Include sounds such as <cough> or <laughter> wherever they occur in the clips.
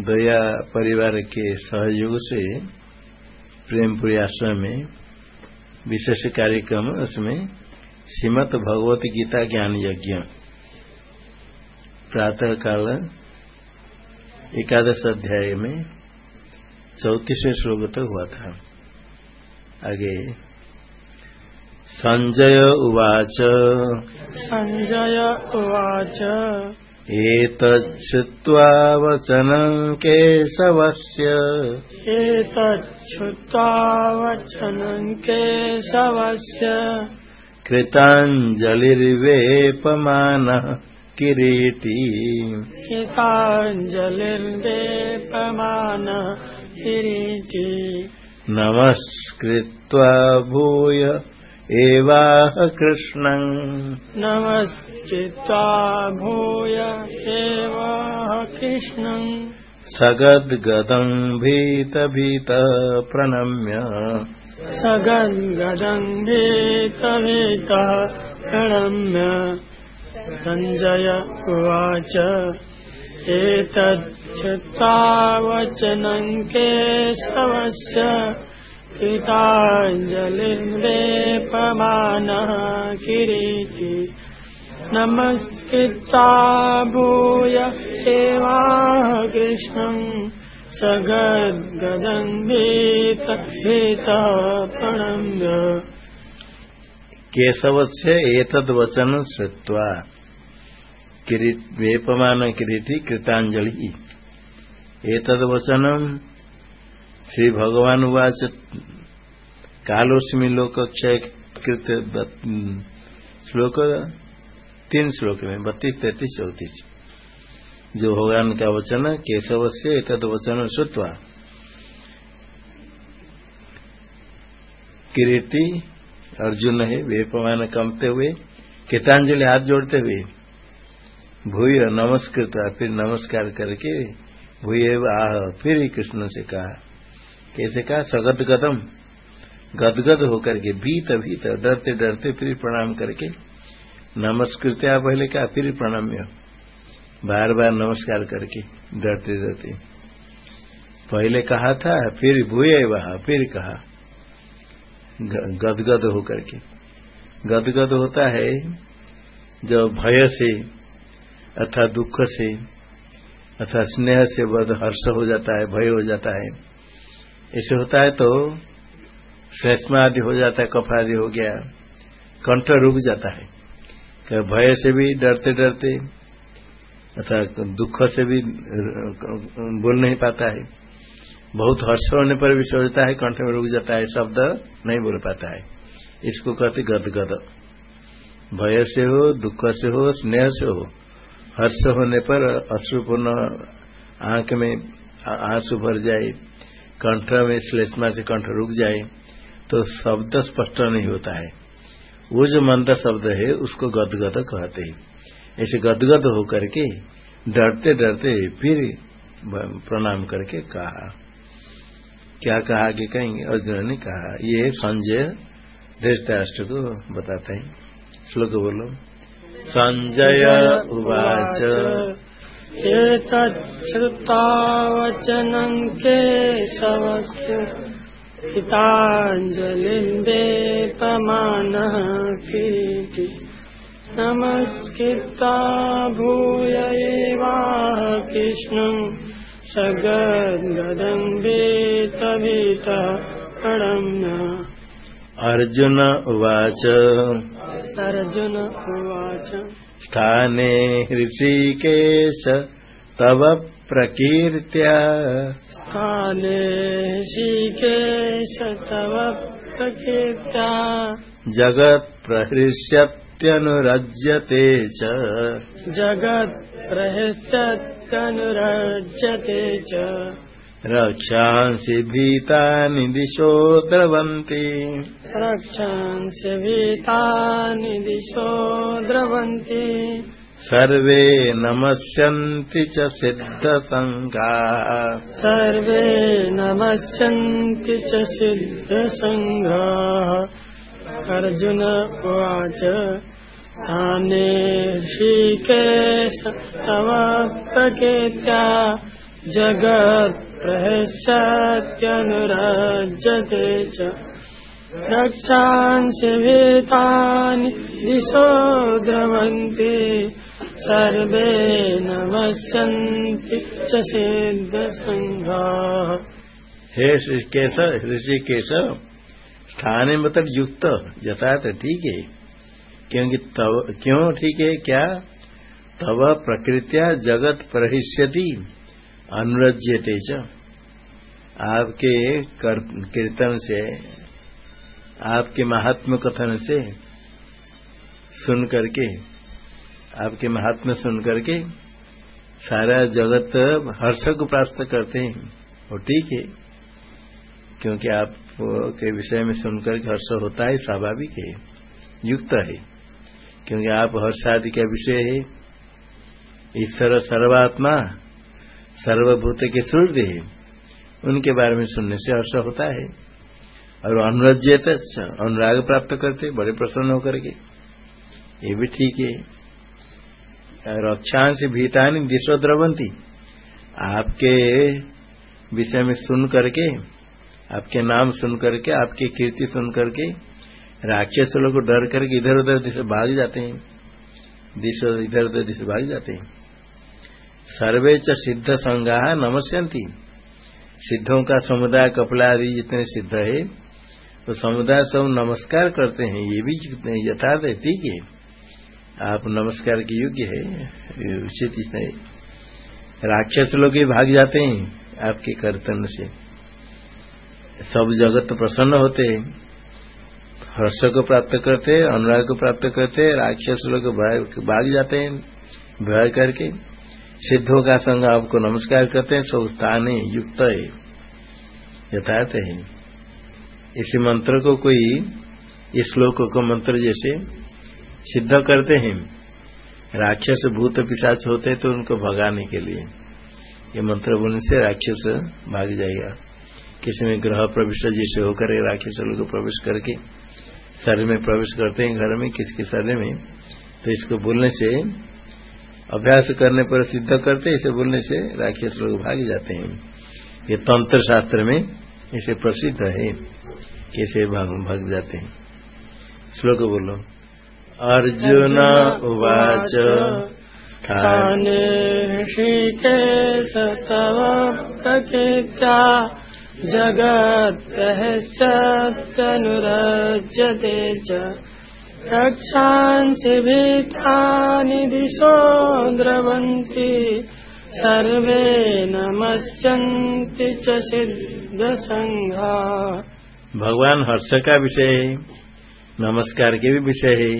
दया परिवार के सहयोग से प्रेमपुरी आश्रम में विशेष कार्यक्रम, उसमें श्रीमद भगवत गीता ज्ञान यज्ञ। प्रातः काल एकादश अध्याय में चौतीसवें श्लोक तक हुआ था। आगे। संजय उवाच। सञ्जय उवाच। एतच्छ्रुत्वा वचनं केशवस्य एतच्छ्रुत्वा वचनं केशवस्य कृताञ्जलिर्वेपमानः किरीटी गीताञ्जलिर्वेपमान किरीटी नमस्कृत्वा भूय एवाह कृष्णम्। नमस्कृत्वा भूय एव कृष्णम्। सगद्गदम् भीतभीतः प्रणम्य सगद्गदङ्गीतभीतः प्रणम्य। सञ्जय उवाच। एतच्छ्रुत्वा वचनं केशवस्य पिताञ्जलिन्द्रे किरीटि नमस्कृता भूय सेवा कृष्णम् सगद्गदन् बे तक्षितः केशवस्य एतद्वचनं श्रुत्वा वेपमान कि कृताञ्जलिः। एतद्वचनम् श्री भगवान उवाच कालोस्मि लोक क्षय कृत श्लोक, तीन श्लोक में, बत्तीस, तैतीस, चौतीस। जो भगवान का वचन केशव से तद वचन श्रुत्वा, किरीटी अर्जुन है वे वेपमान कमते हुए कितांजलि हाथ जोड़ते हुए, भूय नमस्कृत, फिर नमस्कार करके भूय आह, फिर कृष्ण से कहा कैसे कहा? सगद गदम गदगद होकर के, भीत भीत, डरते डरते, फिर प्रणाम करके नमस्कृत्या पहले कहा, फिर प्रणाम्य। बार बार नमस्कार करके, डरते डरते। पहले कहा था, फिर भूये वहा, फिर कहा। गदगद होकर के। गदगद होता है जो भय से, अथवा दुख से, अथवा स्नेह से बद हर्ष हो जाता है, भय हो जाता है। ऐसे होता है तो श्लेष्मा आदि हो जाता है, कफ आदि हो गया, कंठ रुक जाता है। भय से भी डरते डरते, अथवा दुख से भी बोल नहीं पाता है। बहुत हर्ष होने पर भी सोचता है, कंठ में रुक जाता है, शब्द नहीं बोल पाता है। इसको कहते गदगद भय से हो, दुख से हो, स्नेह से हो, हर्ष होने पर अश्रुपूर्ण आँख में आँसू भर जाए। कंठ में श्लेष्मा से कंठ रुक जाए तो शब्द स्पष्ट नहीं होता है। वो जो मंद शब्द है, उसको गदगद कहते हैं। ऐसे गदगद होकर के डरते डरते फिर प्रणाम करके कहा। क्या कहा कि कहेंगे? अर्जुन ने कहा, ये संजय धृतराष्ट्र को बताते हैं। श्लोक बोलो। संजय उवाच। एतच्छ्रुतावचनं के शवस्य पिताञ्जलिम्बे पमानः कीर्ति। नमस्कृता भूय एवाह कृष्णम् सगद्गदम्बे तवितः अर्जुन उवाच। अर्जुन उवाच। स्थाने ऋषिकेश तव प्रकीर्त्या। स्थाने ऋषिकेश तव प्रकीर्त्या। जगत्प्रहृष्यत्यनुरज्यते च। जगत्प्रहृष्यत्यनुरज्यते च रक्षांसि भीतानि दिशो द्रवन्ति। रक्षांस्य भीतानि दिशो द्रवन्ति। सर्वे नमस्यन्ति च सिद्धसङ्घाः सर्वे नमस्यन्ति च सिद्धसङ्घाः अर्जुन उवाच स्थाने ऋषिकेश तव प्रकीर्त्या जगत्प्रहस्यत्यनुरज्यते च। रक्षांसि भीतानि दिशो द्रवन्ति सर्वे नमस्यन्ति च सिद्धसङ्घाः हे ऋषिकेश ऋषिकेश स्थान मतलब युक्त, यथार्थ ठीक है। क्योंकि तब क्यों ठीक है? क्या? तब प्रकृतिया जगत प्रहिष्यति। अनुरज्यते च। आपके कीर्तन से, आपके महात्म कथन से सुन करके, आपके महात्म सुन करके सारा जगत हर्ष को प्राप्त करते हैं। और ठीक है, क्योंकि आप के विषय में सुनकर के हर्ष होता है, स्वाभाविक है, युक्त है। क्योंकि आप हर्ष आदि का विषय है, ईश्वर सर्वात्मा सर्वभूत के सूर्य है। उनके बारे में सुनने से हर्ष होता है। और अनुरज्यत अनुराग प्राप्त करते, बड़े प्रसन्न होकर के। ये भी ठीक है। रक्षांश भीतानी दिशो द्रवंती। आपके विषय में सुन करके, आपके नाम सुन करके, आपकी कीर्ति सुन करके, राक्षस लोग डर करके इधर उधर दिशा भाग जाते हैं। दिशो इधर उधर दिशा भाग जाते हैं। सर्वे च सिद्ध संज्ञा नमस्यंती सिद्धों का समुदाय कपला आदि जितने सिद्ध है तो समुदाय सब नमस्कार करते हैं, ये भी यथार्थ है, ठीक है। आप नमस्कार के योग्य है उचित राक्षस लोग ही भाग जाते हैं आपके कर्तन से। सब जगत प्रसन्न होते हैं। हर्ष को प्राप्त करते, अनुराग को प्राप्त करते, राक्षस लोग भाग जाते हैं, भय करके। सिद्धों का संग आपको नमस्कार करते हैं सब स्थान युक्त यथार्थ है। इसी मंत्र को कोई, इस श्लोक को मंत्र जैसे सिद्ध करते हैं। राक्षस भूत पिशाच होते हैं तो उनको भगाने के लिए। ये मंत्र बोलने से राक्षस भाग जाएगा। किसी में ग्रह प्रविष्ट जैसे होकर राक्षस लोग प्रवेश करके शरीर में प्रवेश करते हैं, घर में, किसके शरीर में? तो इसको बोलने से अभ्यास करने पर सिद्ध करते, इसे बोलने से राक्षस लोग भाग जाते हैं। ये तंत्र शास्त्र में इसे प्रसिद्ध है कैसे भाग जाते हैं। श्लोक बोलो। अर्जुन उवाच स्थाने ऋषिकेश तव रक्षांसि भीतानि दिशो द्रवन्ति। सर्वे नमस्यन्ति च सिद्धसङ्घा। भगवान हर्ष का विषय है नमस्कार के भी विषय है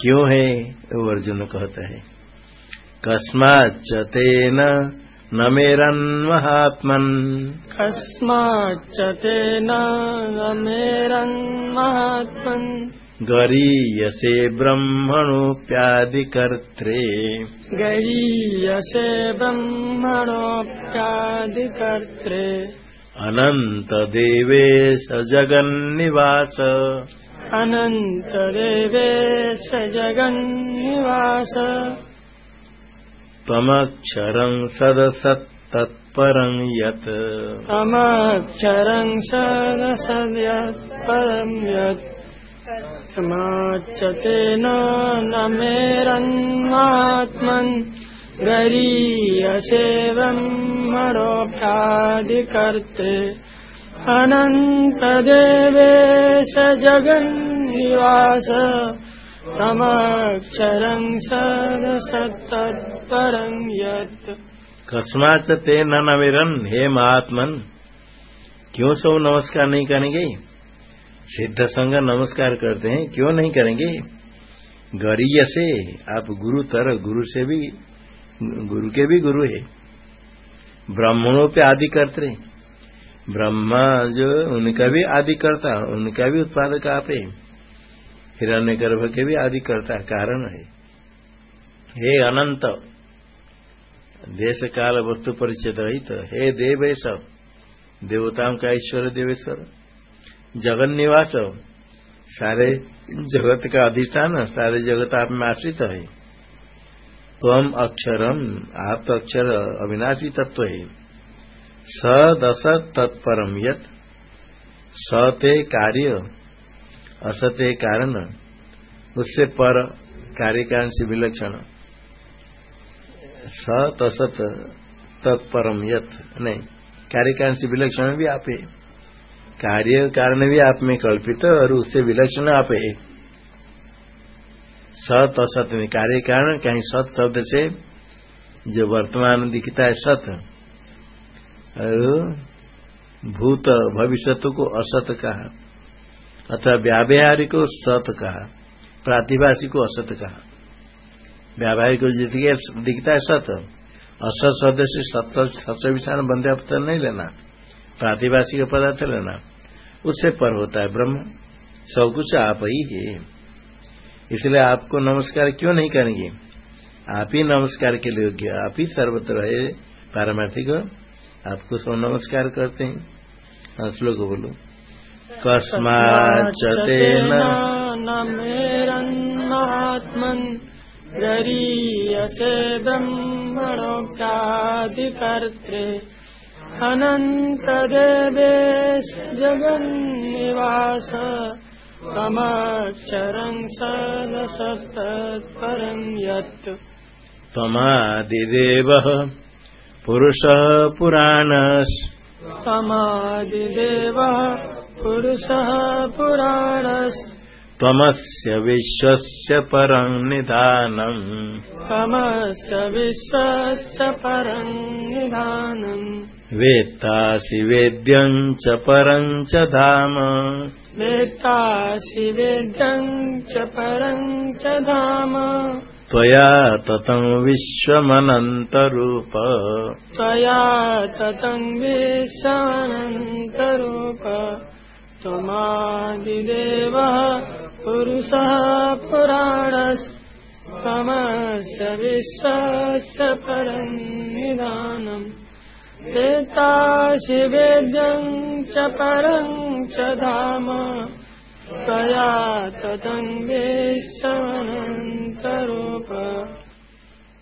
क्यों है वो अर्जुन कहता है। कस्माच्च तेन न मेरन महात्मन। कस्माच्च तेन न मेरन महात्मन गरीयसे ब्रह्मणोऽप्यादिकर्त्रे। गरीयसे ब्रह्मणोऽप्यादिकर्त्रे। अनन्तदेवे स जगन्निवास। अनन्तदेवे स जगन्निवास। तमक्षरं सदसत्तत्परं यत्। तमक्षरं सदस यत्। तेन न गरीयसेवं मरोऽभ्यादिकर्ते अनन्तदेवेश जगन्निवास समक्षरं सदसत्तत्परं यत् कस्माच ते न नवेरन हे महात्मन क्यों सब नमस्कार नहीं करेंगे सिद्ध संग नमस्कार करते हैं। क्यों नहीं करेंगे? गरीय से। आप गुरु तर, गुरु से भी, गुरु के भी गुरु है। ब्राह्मणों पे आदि करते ब्रह्मा जो उनका भी आदि करता, उनका भी उत्पादक आप है। हिरण्य गर्भ के भी आदि करता, कारण है। हे अनंत देश काल वस्तु परिचय रहित, हे देवेश, देवताओं का ईश्वर देवेश्वर जगन निवास सारे जगत का अधिष्ठान सारे जगत आप में आश्रित है। तम अक्षरम आप तो अक्षर अविनाशी तत्व है। सद असत तत्परम यत सते कार्य असते कारण, उससे पर कार्य कारण से विलक्षण। सत असत तत्परम यत, नहीं कार्य कारण से विलक्षण भी आप है। कार्य कारण भी आप में कल्पित और उससे विलक्षण आप है। सत असत में कार्य कारण, कहीं सत शब्द से जो वर्तमान दिखता है सत। और भूत भविष्य को असत कहा। अथवा व्यावहारिक को सत कहा। प्रातिभाषिक को असत कहा। व्यावहारिक को जिसके दिखता है सत। असत शब्द से सत विषाण बंदे अवतर नहीं लेना। प्रातिभाषिक पदार्थ लेना। उससे पर होता है ब्रह्म। सब कुछ आप ही है। इसलिए आपको नमस्कार क्यों नहीं करेंगे? आप ही नमस्कार के लिए योग्य आप ही सर्वत्र है पारमार्थिक आपको सब नमस्कार करते हैं। हाँ, श्लोक बोलो। कस्माचतेन महात्मन गरीयसे ब्रह्मणोक्तादिकर्त्रे अनन्तदेवेश जगन्निवास तमाक्षरम् सदसत्तत्परम् यत् त्वमादिदेवः पुरुषः पुराणस्। तमादिदेवः पुरुषः पुराणस् त्वमस्य विश्वस्य परम् निधानम् तमस्य विश्वस्य परम् निधानम् वेत्तासि वेद्यम् च परम् च धाम। वेत्तासि वेद्यम् च परम् च धाम। त्वया ततम् विश्वमनन्तरूप। त्वया ततम् विश्वमनन्तरूप। त्वमादिदेवः पुरुषः पुराणस्तमस्य विश्वस्य परम् निधानम् वेत्तासि वेद्यम् च परम् च धाम। त्वया विश्वमनन्तरूप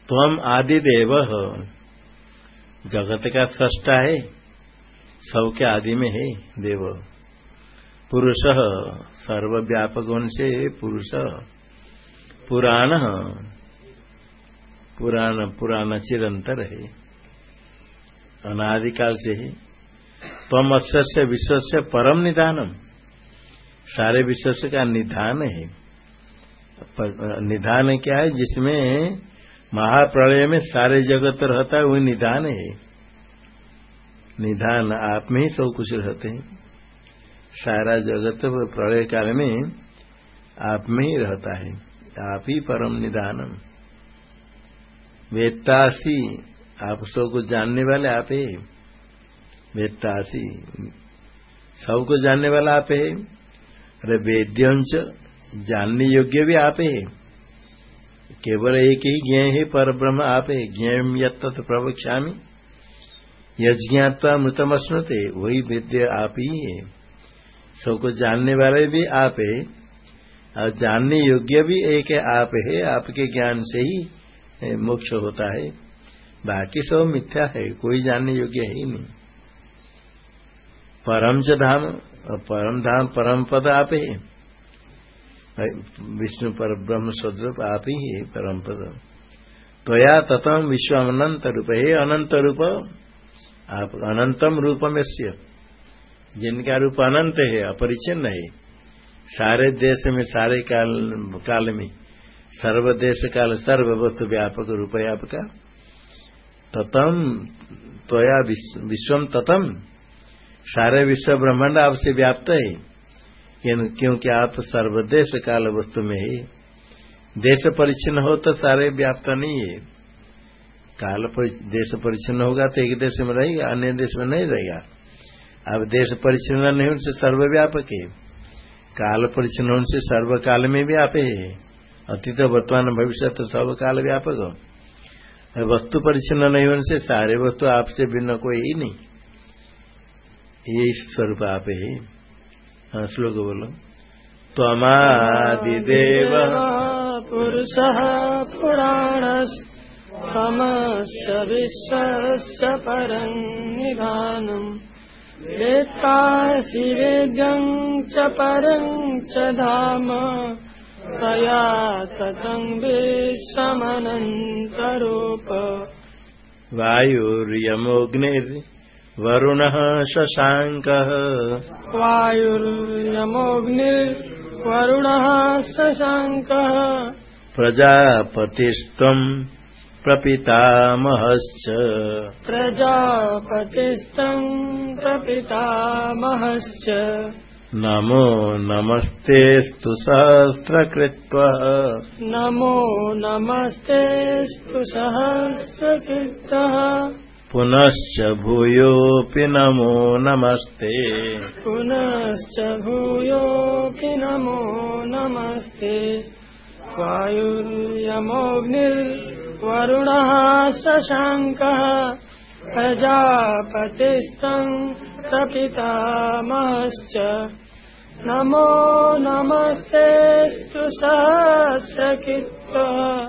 त्वम आदिदेव। जगत का सृष्टा है सबके आदि में है देव पुरुष सर्वव्यापक से पुरुष। पुराण। पुराण पुराण चिरंतर। है अनादिकाल से ही। तम अक्षर विश्व से परम निधानम। सारे विश्व का निधान है। निधान क्या है? जिसमें महाप्रलय में सारे जगत रहता है वही निधान है। निधान आप में ही सब कुछ रहते हैं। सारा जगत प्रलय काल में आप में ही रहता है, आप ही परम निधानम वेत्तासी, आप सबको जानने वाले आप है। वेत्तासी सबको जानने वाला आप है। अरे वेद्यंश, जानने योग्य भी आप है। केवल एक ही ज्ञ है पर ब्रह्म आप है। ज्ञम यत प्रवक्ष्यामी। यज्ञात्वा मृतमश्नुते वही वेद्य आप ही है। सबको जानने वाले भी आप है, और जानने योग्य भी एक है, आप है, आपके ज्ञान से ही मोक्ष होता है। बाकी सब मिथ्या है, कोई जानने योग्य है ही नहीं। परम च धाम परम धाम, परम पद आप है। विष्णु पर ब्रह्म स्वरूप आप ही है, परम पद। त्वया ततम विश्व अनंत रूप, है अनंत रूप, आप अनंतम रूपम से जिनका रूप अनंत है, अपरिचिन्न है। सारे देश में, सारे काल काल में सर्वदेश काल, सर्व वस्तु व्यापक, रूप है आपका ततम, त्वया विश्वम ततम। सारे विश्व ब्रह्मांड आपसे व्याप्त है। क्योंकि आप सर्वदेश काल वस्तु में है। देश परिच्छिन्न हो तो सारे व्याप्त नहीं है। काल देश परिच्छिन्न होगा तो एक देश में रहेगा, अन्य देश में नहीं रहेगा। अब देश परिच्छिन्न नहीं, उनसे सर्वव्यापक है। काल परिच्छिन्न होने से सर्वकाल में भी आप है। अतीत वर्तमान भविष्य तो सब काल व्यापक वस्तु परिच्छिन्न नहीं होने से सारे वस्तु आपसे भिन्न कोई ही नहीं। ये स्वरूप आप है। हाँ श्लोक बोलो। त्वमादिदेव। पुरुषः पुराणस् तमस्य विश्वस्य परं निधानम्। वेत्तासि वेद्यं च परं च धाम। तया ततं विश्वमनन्तरूप वायुर्यमोऽग्निर्वरुणः शशाङ्कः। वायुर्यमोऽग्निर्वरुणः शशाङ्कः। प्रजापतिस्त्वम् प्रपितामहश्च। प्रजापतिस्तम् प्रपितामहश्च। नमो नमस्तेऽस्तु सहस्रकृत्वः। नमो नमस्तेऽस्तु सहस्रकृतः पुनश्च भूयोऽपि नमो नमस्ते। पुनश्च भूयोऽपि नमो नमस्ते वायुर्यमोऽग्निर्वरुणः शशाङ्कः प्रजापतिस्तम् प्रपितामहश्च। नमो नमस्तेऽस्तु सहस्रकृत्वः।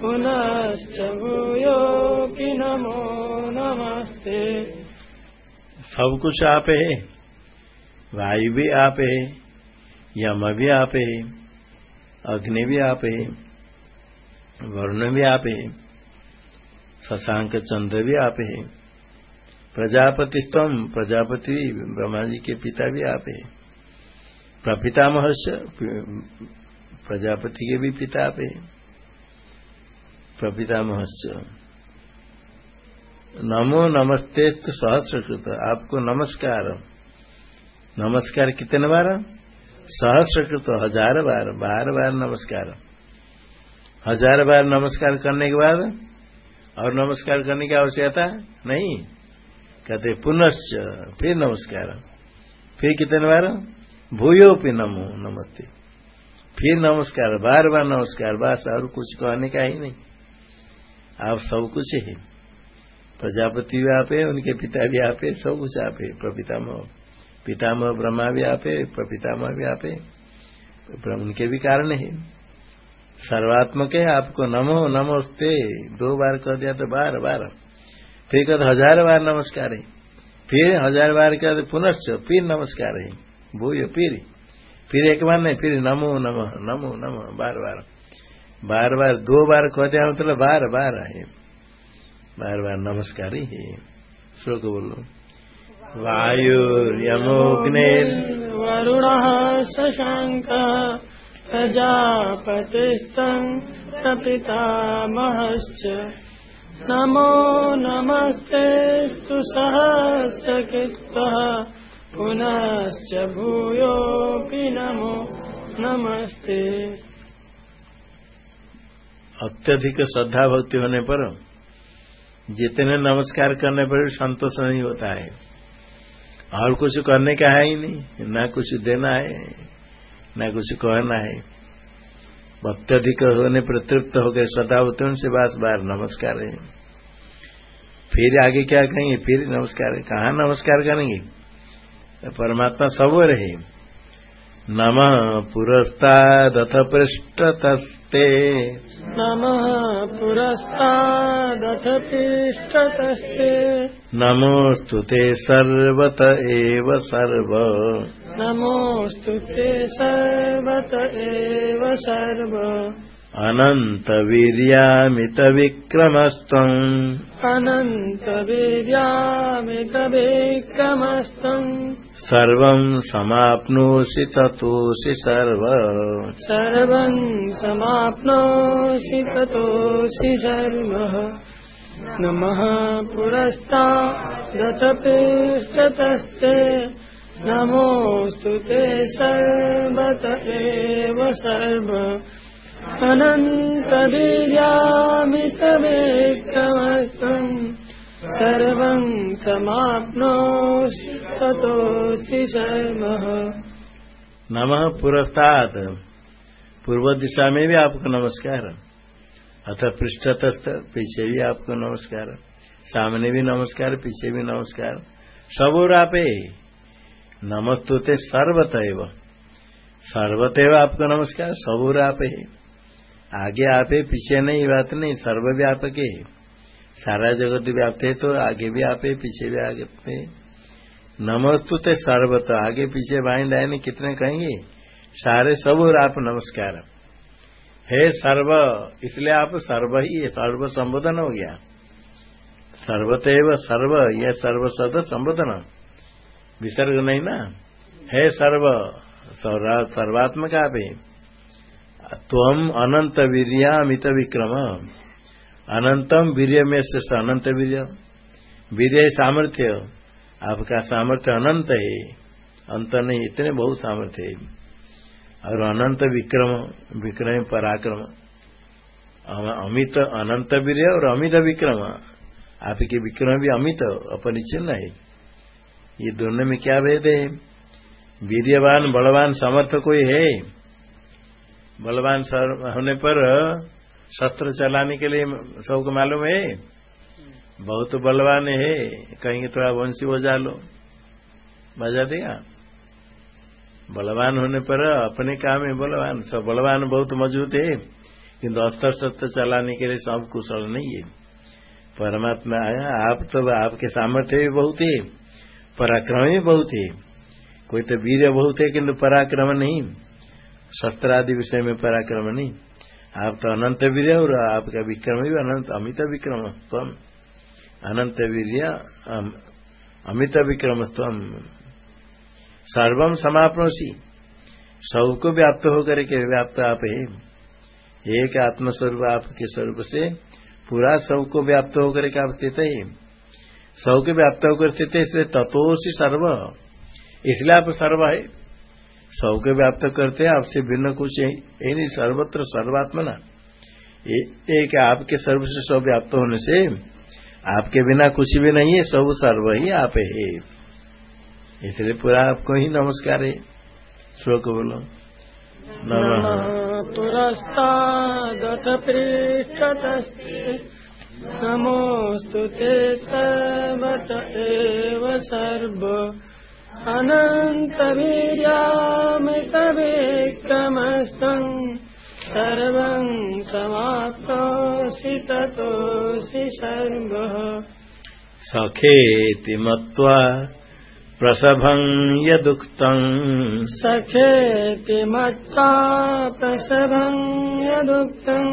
पुनश्च भूयोऽपि नमो नमस्ते। सब कुछ आप वायु भी आप यम भी है अग्नि भी आप वरुण भी आप है। शशांक चंद्र भी आप है। प्रजापति स्तम प्रजापति ब्रह्मा जी के पिता भी आप है। प्रपिता महर्ष, प्रजापति के भी पिता आप है। प्रपिता महर्ष। नमो नमस्ते सहस्रकृत। आपको नमस्कार। नमस्कार कितने बार? सहस्रकृत, हज़ार बार। बार बार नमस्कार। हज़ार बार नमस्कार करने के बाद और नमस्कार करने की आवश्यकता नहीं। कहते, पुनश्च, फिर नमस्कार। फिर कितने बार? भूयो भी नमो, नमस्ते। फिर नमस्कार, बार बार नमस्कार, बस और कुछ कहने का ही नहीं। आप सब कुछ है। प्रजापति भी आप है, उनके पिता भी आप है, सब कुछ आप है। प्रपितामह, पितामह ब्रह्मा भी आप है, प्रपितामह भी आप है। उनके भी कारण है। सर्वात्मक है, आपको नमो, नमोस्ते। दो बार कह दिया तो बार बार। फिर कहते, हज़ार बार नमस्कार है। फिर हज़ार बार कहते पुनश्च फिर नमस्कार है। भूय फिर। फिर एक बार नहीं, फिर नमो, नम, नमो नमो, बार बार। बार बार, दो बार कह दिया मतलब बार बार है। बार बार नमस्कार है श्लोक बोलो। वायुर्यमोग्नेर। वरुण शशांक प्रजापतिस्तम् प्रपितामहश्च नमो नमस्तेऽस्तु सहस्रकृत्वः पुनश्च नमो नमस्ते। अत्यधिक श्रद्धा भक्ति होने पर जितने नमस्कार करने पर संतोष नहीं होता है। और कुछ करने का है ही नहीं, ना कुछ देना है। न कुछ कहना है। अत्यधिक होने पर तृप्त हो गए सदा होते उनसे बास बार नमस्कार है। फिर आगे क्या कहेंगे? फिर नमस्कार कहा नमस्कार करेंगे? परमात्मा सब रहे। नम पृष्ठ पृष्ठतस्ते। नम पुरस्तादथ पृष्ठतस्ते नमोऽस्तु ते सर्वत एव सर्व। नमोऽस्तु ते सर्वत एव सर्व। अनन्तवीर्यामितविक्रमस्त्वम् अनन्तवीर्यामितविक्रमस्त्वम् सर्वम् समाप्नोषि ततोऽसि सर्व। समाप्नोषि ततोऽसि सर्वः। नमः पुरस्ता रथपृष्ठतस्ते नमोऽस्तु ते सर्वत एव सर्व। अनन्तवीर्यामितवेक्रमस्तम् सर्वम् समाप्नोषि नमः पुरस्तात्। पूर्व दिशा में भी आपको नमस्कार। अथ पृष्ठतस्थ पीछे भी आपको नमस्कार। सामने भी नमस्कार, पीछे भी नमस्कार। सब नमस्तुते सर्वतव। सर्वतव आपको नमस्कार सब और आप आगे आप पीछे नहीं बात नहीं, सर्वव्यापक है। सारा जगत व्याप्त है तो आगे भी आपे पीछे भी आगे नमस्तु ते सर्वत आगे पीछे बाई दाएँ कितने कहेंगे? सारे सब और आप नमस्कार। हे सर्व, इसलिए आप सर्व ही सर्व संबोधन हो गया। सर्वतव सर्व, यह सर्व सद संबोधन। विसर्ग नहीं ना? है सर्व सर्वात्मक आप त्वम अनंत वीरिया अमित विक्रम। अनंतम वीर्य में से अनंत वीर्य। वीर्य सामर्थ्य। आपका सामर्थ्य अनंत है। अंत नहीं, इतने बहुत सामर्थ्य है। और अनंत विक्रम विक्रम पराक्रम अमित अनंत वीर्य और अमित विक्रम, आपके विक्रम भी अमित, अपरिचिन्न है। ये दोनों में क्या भेद है? वीर्यवान, बलवान समर्थ कोई है? बलवान होने पर शस्त्र चलाने के लिए सबको मालूम है? बहुत बलवान है। कहेंगे थोड़ा वंशी बजा लो। बजा देगा बलवान होने पर अपने काम है बलवान, सब बलवान बहुत मज़बूत है। किंतु अस्त्र शस्त्र चलाने के लिए सब कुशल नहीं है। परमात्मा आया, आप तो आपके सामर्थ्य भी बहुत है, पराक्रम भी बहुत है। कोई तो वीर बहुत है, किंतु पराक्रम नहीं। शस्त्र आदि विषय में पराक्रम नहीं। आप तो अनंत वीर और आपका विक्रम भी अनंत, अमित विक्रम तम अनंत वीर अमित विक्रम तम सर्वम समापनोसी सबको व्याप्त होकर के व्याप्त आप। है एक आत्मस्वरूप आपके स्वरूप से पूरा सबको व्याप्त होकर के आप स्थित है। सबके व्याप्त होकर स्थित है, इसलिए तत्वसी सर्व। इसलिए आप सर्व है। सबके व्याप्त करते हैं, आपसे भिन्न कुछ है। नहीं, सर्वत्र सर्वात्मना। एक आपके सर्व से सब व्याप्त होने से आपके बिना कुछ भी नहीं है, सब सर्व ही आप है। इसलिए पूरा आपको ही नमस्कार है। श्लोक बोलो। नम। पुरस्तादथ पृष्ठतस्ते नमोऽस्तु ते सर्वत एव सर्व। अनन्तवीर्यामृतविक्रमस्तम्। सर्वम् समाप्तोऽसि ततोऽसि सर्वः। सखेति मत्वा प्रसभम् यदुक्तम् सखेति मत्वा प्रसभम् यदुक्तम्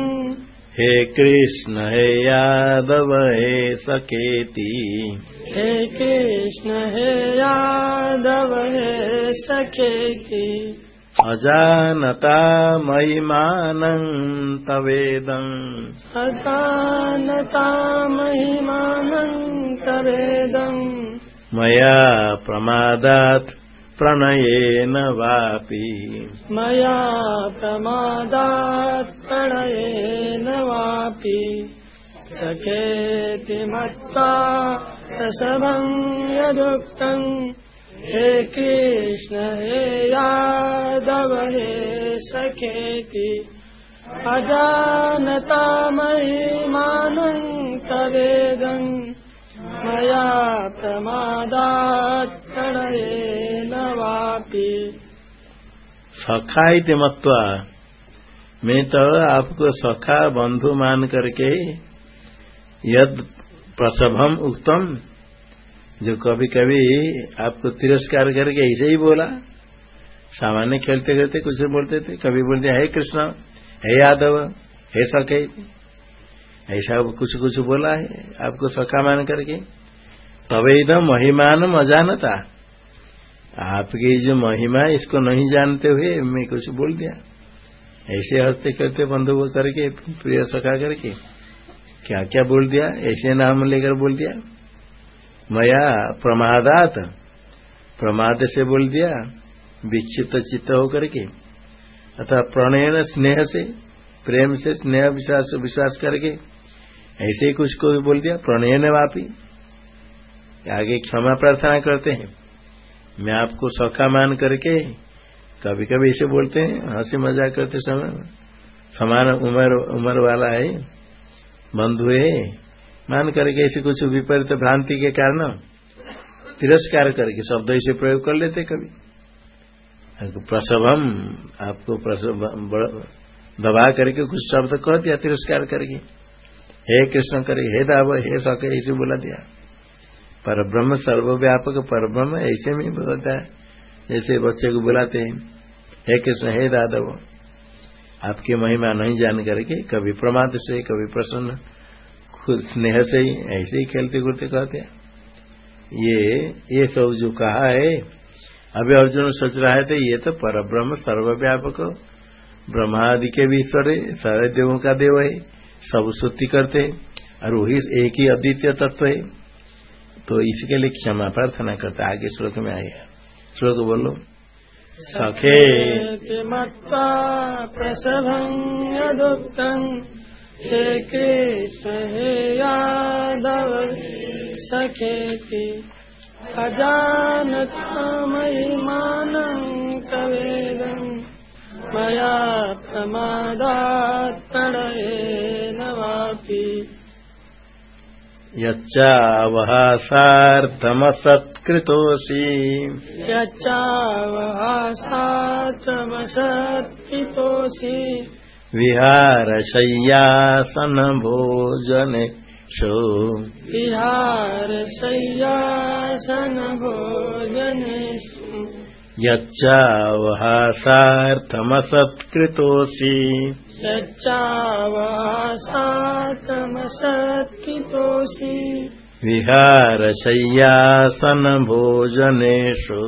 हे कृष्ण हे यादव हे सकेति हे कृष्ण हे यादव हे सखेति अजानता महिमानम् तवेदम् अजानता महिमानम् तवेदम् मया प्रमादात् प्रणयेन वापि। मया प्रमादात् प्रणयेन वापि। सखेति मत्वा प्रसवम् यदुक्तम् हे कृष्ण, हे यादव, हे सखेति, अजानता महिमानम् तवेदम् मया प्रमादात् प्रणयेन वापि। सखा इति मत्वा मैं तो आपको सखा बंधु मान करके यद प्रसभम उत्तम जो कभी कभी आपको तिरस्कार करके ऐसे ही बोला, सामान्य खेलते खेलते कुछ बोलते थे, कभी बोलते, हे कृष्ण, हे यादव, हे सखे, ऐसा कुछ कुछ बोला है आपको सखा मान करके? तब एकदम महिमान अजानता। आपकी जो महिमा इसको नहीं जानते हुए मैं कुछ बोल दिया। ऐसे हँसते करते बंधु करके, प्रिय सखा करके क्या क्या बोल दिया? ऐसे नाम लेकर बोल दिया। मया प्रमादात। प्रमाद से बोल दिया विक्षिप्त चित्त होकर के। अथवा प्रणयन, स्नेह से, प्रेम से, स्नेह विश्वास विश्वास करके। ऐसे ही कुछ को भी बोल दिया, प्रणयन वापी। आगे क्षमा प्रार्थना करते हैं। मैं आपको सखा मान करके कभी कभी ऐसे बोलते हैं, हँसी मज़ाक करते समय। समान उम्र उम्र वाला है, बंधु है। मान करके ऐसे कुछ विपरीत भ्रांति के कारण तिरस्कार करके शब्द ऐसे प्रयोग कर लेते कभी। प्रसवम, आपको प्रसव दबा करके कुछ शब्द कह दिया, तिरस्कार करके। हे कृष्ण करे, हे दाव, हे सके, ऐसे बोला दिया। पर ब्रह्म सर्वव्यापक पर ब्रह्म ऐसे में बोलता है। जैसे बच्चे को बुलाते हैं, हे कृष्ण, हे दादव, आपकी महिमा नहीं जान करके कभी प्रमाद से, कभी प्रसन्न खुद स्नेह से ही, ऐसे ही खेलते कूदते कहते ये ये सब जो कहा है, अभी अर्जुन सोच रहा है तो ये तो पर ब्रह्म सर्वव्यापक, ब्रह्मादि के भी ईश्वर है, सारे देवों का देव है, सब स्तुति करते और वही एक ही अद्वितीय तत्व है। तो इसके लिए क्षमा प्रार्थना करता आगे श्लोक में आएगा श्लोक बोलो। सखे मत्ता हे कृष्ण हे यादव सखेति। अजानता महिमानं कवेदम् मया प्रमादात् प्रणयेन वापि। यच्चावहासार्थमसत्कृतोऽसि। यच्चावहासाचमसत्पितोऽसि विहारशय्यासनभोजनेषु विहारशय्यासनभोजनेषु यच्चावहासार्थमसत्कृतोऽसि। यच्चावहासाचमसत्पितोऽसि विहारशय्यासनभोजनेषु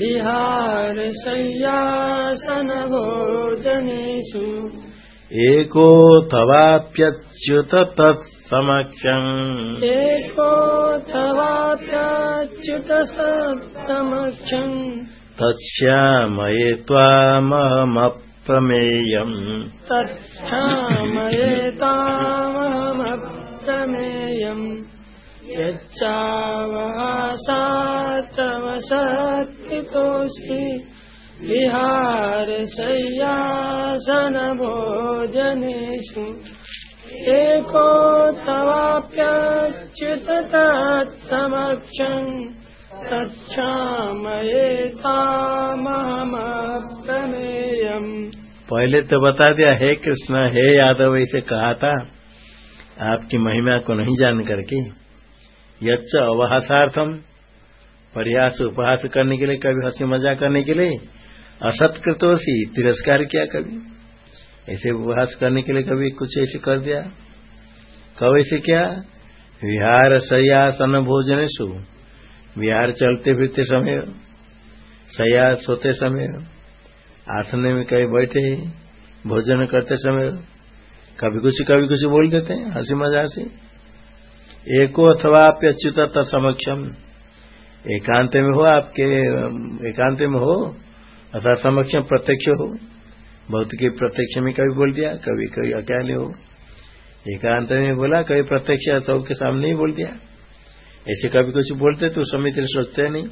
विहारशय्यासनभोजनेषु एको तवाप्यच्युत तत्समक्षम् एको तवाप्यच्युत सत्समक्षम् तत्स्यामये त्वामहमप्रमेयम्। तच्छामये त्वामहमप्रमेयम्। तव सातोऽस्ति तच्छामयेतामहमप्रमेयम् यच्चावहासात्तवसत्पितोऽसि विहारशय्यासनभोजनेषु एको तवाप्यच्युत तत्समक्षम् पहले तो बता दिया, हे कृष्ण, हे यादव ऐसे कहा था। आपकी महिमा को नहीं जान करके। यच्च अवहासार्थम परिहास उपहास करने के लिए, कभी हँसी मज़ा करने के लिए असत्कृतोषी तिरस्कार किया कभी? ऐसे उपहास करने के लिए कभी कुछ ऐसे कर दिया? कब ऐसे क्या? विहार शयासन भोजन सु विहार चलते फिरते समय। सया सोते समय। आसने में कहीं बैठे भोजन करते समय। कभी कुछ कभी कुछ बोल देते हैं, हँसी मज़ा से। एको अथवा अच्युत समक्षम एकांत में हो आपके, एकांत में हो। अथवा समक्ष प्रत्यक्ष हो। बहुत के प्रत्यक्ष में कभी बोल दिया, कभी कभी अकेले हो। एकांत में बोला, कभी प्रत्यक्ष सबके सामने ही बोल दिया। ऐसे कभी कुछ बोलते तो समिति सोचते नहीं।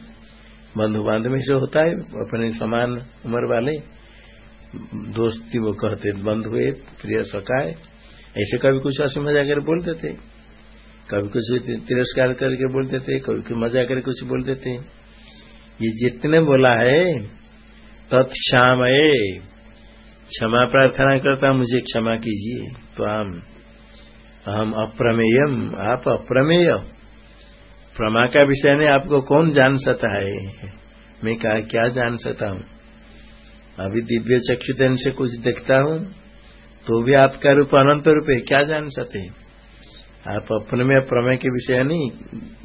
बंधु बांधव में से होता है, अपने समान उम्र वाले। दोस्ती वो कहते, बंधु है, प्रिय है। ऐसे कभी कुछ हँसी मज़ा कर बोल देते। कभी कुछ तिरस्कार करके बोल देते, कभी कुछ मज़ा करके कुछ बोल देते। ये जितने बोला है तत्क्षामये क्षमा प्रार्थना करता मुझे क्षमा कीजिए। तो हम हम अप्रमेयम, आप अप्रमेय। प्रमा का विषय नहीं आपको कौन जान सकता है? मैं कहा क्या जान सकता हूँ? अभी दिव्य चक्षुदन से कुछ देखता हूँ तो भी आपका रूप अनंत रूप है, क्या जान सकते आप अपने में प्रमेय के विषय नहीं,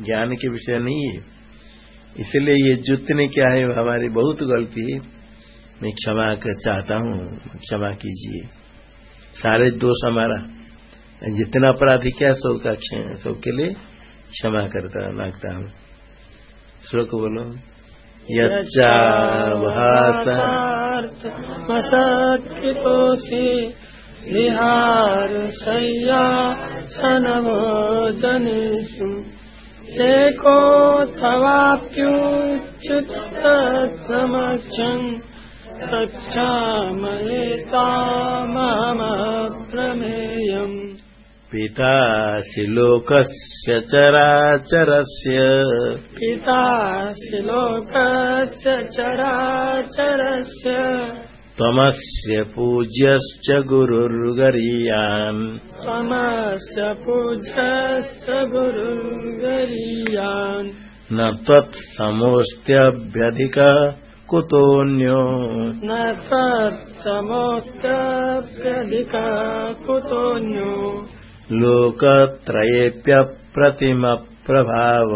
ज्ञान के विषय नहीं है। इसलिए ये जुतने क्या है, हमारी बहुत गलती है। मैं क्षमा कर चाहता हूँ, क्षमा कीजिए। सारे दोष हमारा। जितना अपराधी क्या सबका सबके लिए क्षमा करता, माँगता हूँ। श्लोक बोलो। यच्चावहासार्थमसत्कृतोऽसि विहार शय्या सनभोजनेषु। एकोऽथवाप्युच्युतसमक्षम् तच्छामयेतामहमप्रमेयम् पितासि लोकस्य चराचरस्य। पितासि लोकस्य चराचरस्य। त्वमस्य पूज्यश्च गुरुर्गरीयान्। त्वमस्य पूज्यश्च गुरुर्गरीयान्। न त्वत्समोऽस्त्यभ्यधिकः कुतोऽन्यो? न तत्समोऽस्त्यभ्यधिकः कुतोऽन्यो लोकत्रयेऽप्यप्रतिमप्रभाव।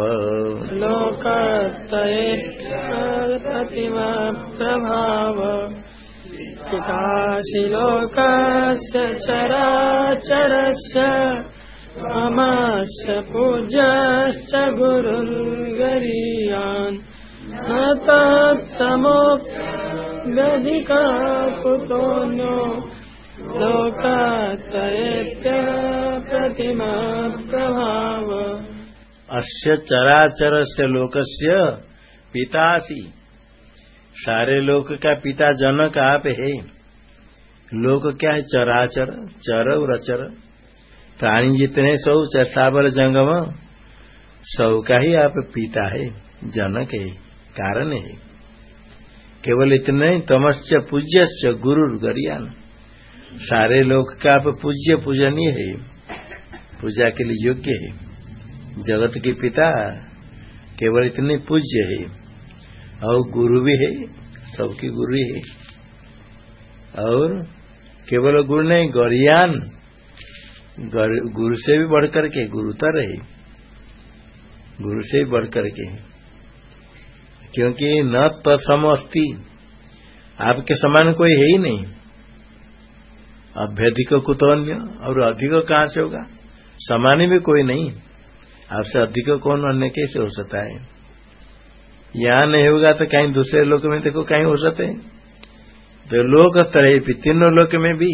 लोकत्रयेऽप्रतिमा प्रभाव पितासि लोकस्य चराचरस्य ममस्य पूज्यश्च गुरुर्गरीयान् न तत्समोऽप्यधिका कुतोऽन्यो लोकत्रयेत्य प्रतिमा प्रभाव। अस्य चराचर से लोकस्य पितासी। सारे लोक का पिता जनक आप है। लोक क्या है? चराचर चर और अचर प्राणी जितने सौ सावर जंगम, सौ का ही आप पिता है, जनक है। कारण है। केवल इतने तमस्य पूज्यश्च गुरु गरियान सारे लोग का आप पूज्य पूजनीय है। पूजा के लिए योग्य है। जगत के पिता केवल इतने पूज्य है। और गुरु भी है, सबकी गुरु है और केवल गुरु नहीं, गरियान। गुरु से भी बढ़कर के, गुरुतर है। गुरु से भी बढ़कर के। क्योंकि न तत्सम अस्थि आपके समान कोई है ही नहीं। अभ्यधिक कुतन्य और अधिक कहाँ से होगा? समान भी कोई नहीं। आपसे अधिक कौन अन्य कैसे हो सकता है? यहाँ नहीं होगा तो कहीं दूसरे लोक में देखो कहीं हो सकते तो लोक तरह भी तीनों लोक में भी।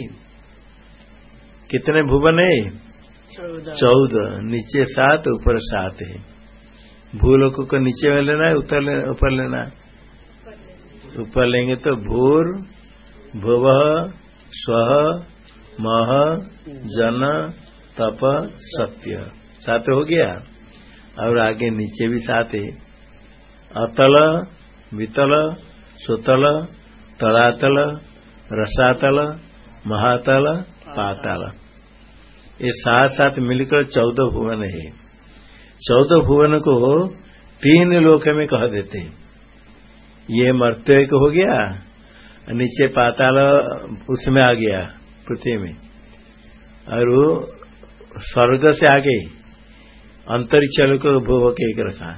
कितने भुवन है? चौदह। नीचे सात ऊपर सात है। भूलोक को नीचे में लेना है, ऊपर लेना ऊपर लेना ऊपर लेंगे तो भूर, भुव, स्व, मह, जन, तप, सत्य। सात हो गया। और आगे नीचे भी सात है। अतल, वितल, सुतल तलातल रसातल, महातल, पाताल। ये सात सात मिलकर चौदह भुवन है। चौदह भुवन को तीन लोक में कह देते हैं। ये मर्त्य एक हो गया, नीचे पाताल उसमें आ गया, पृथ्वी में। और स्वर्ग से आगे अंतरिक्ष लोक भूव के एक रखा।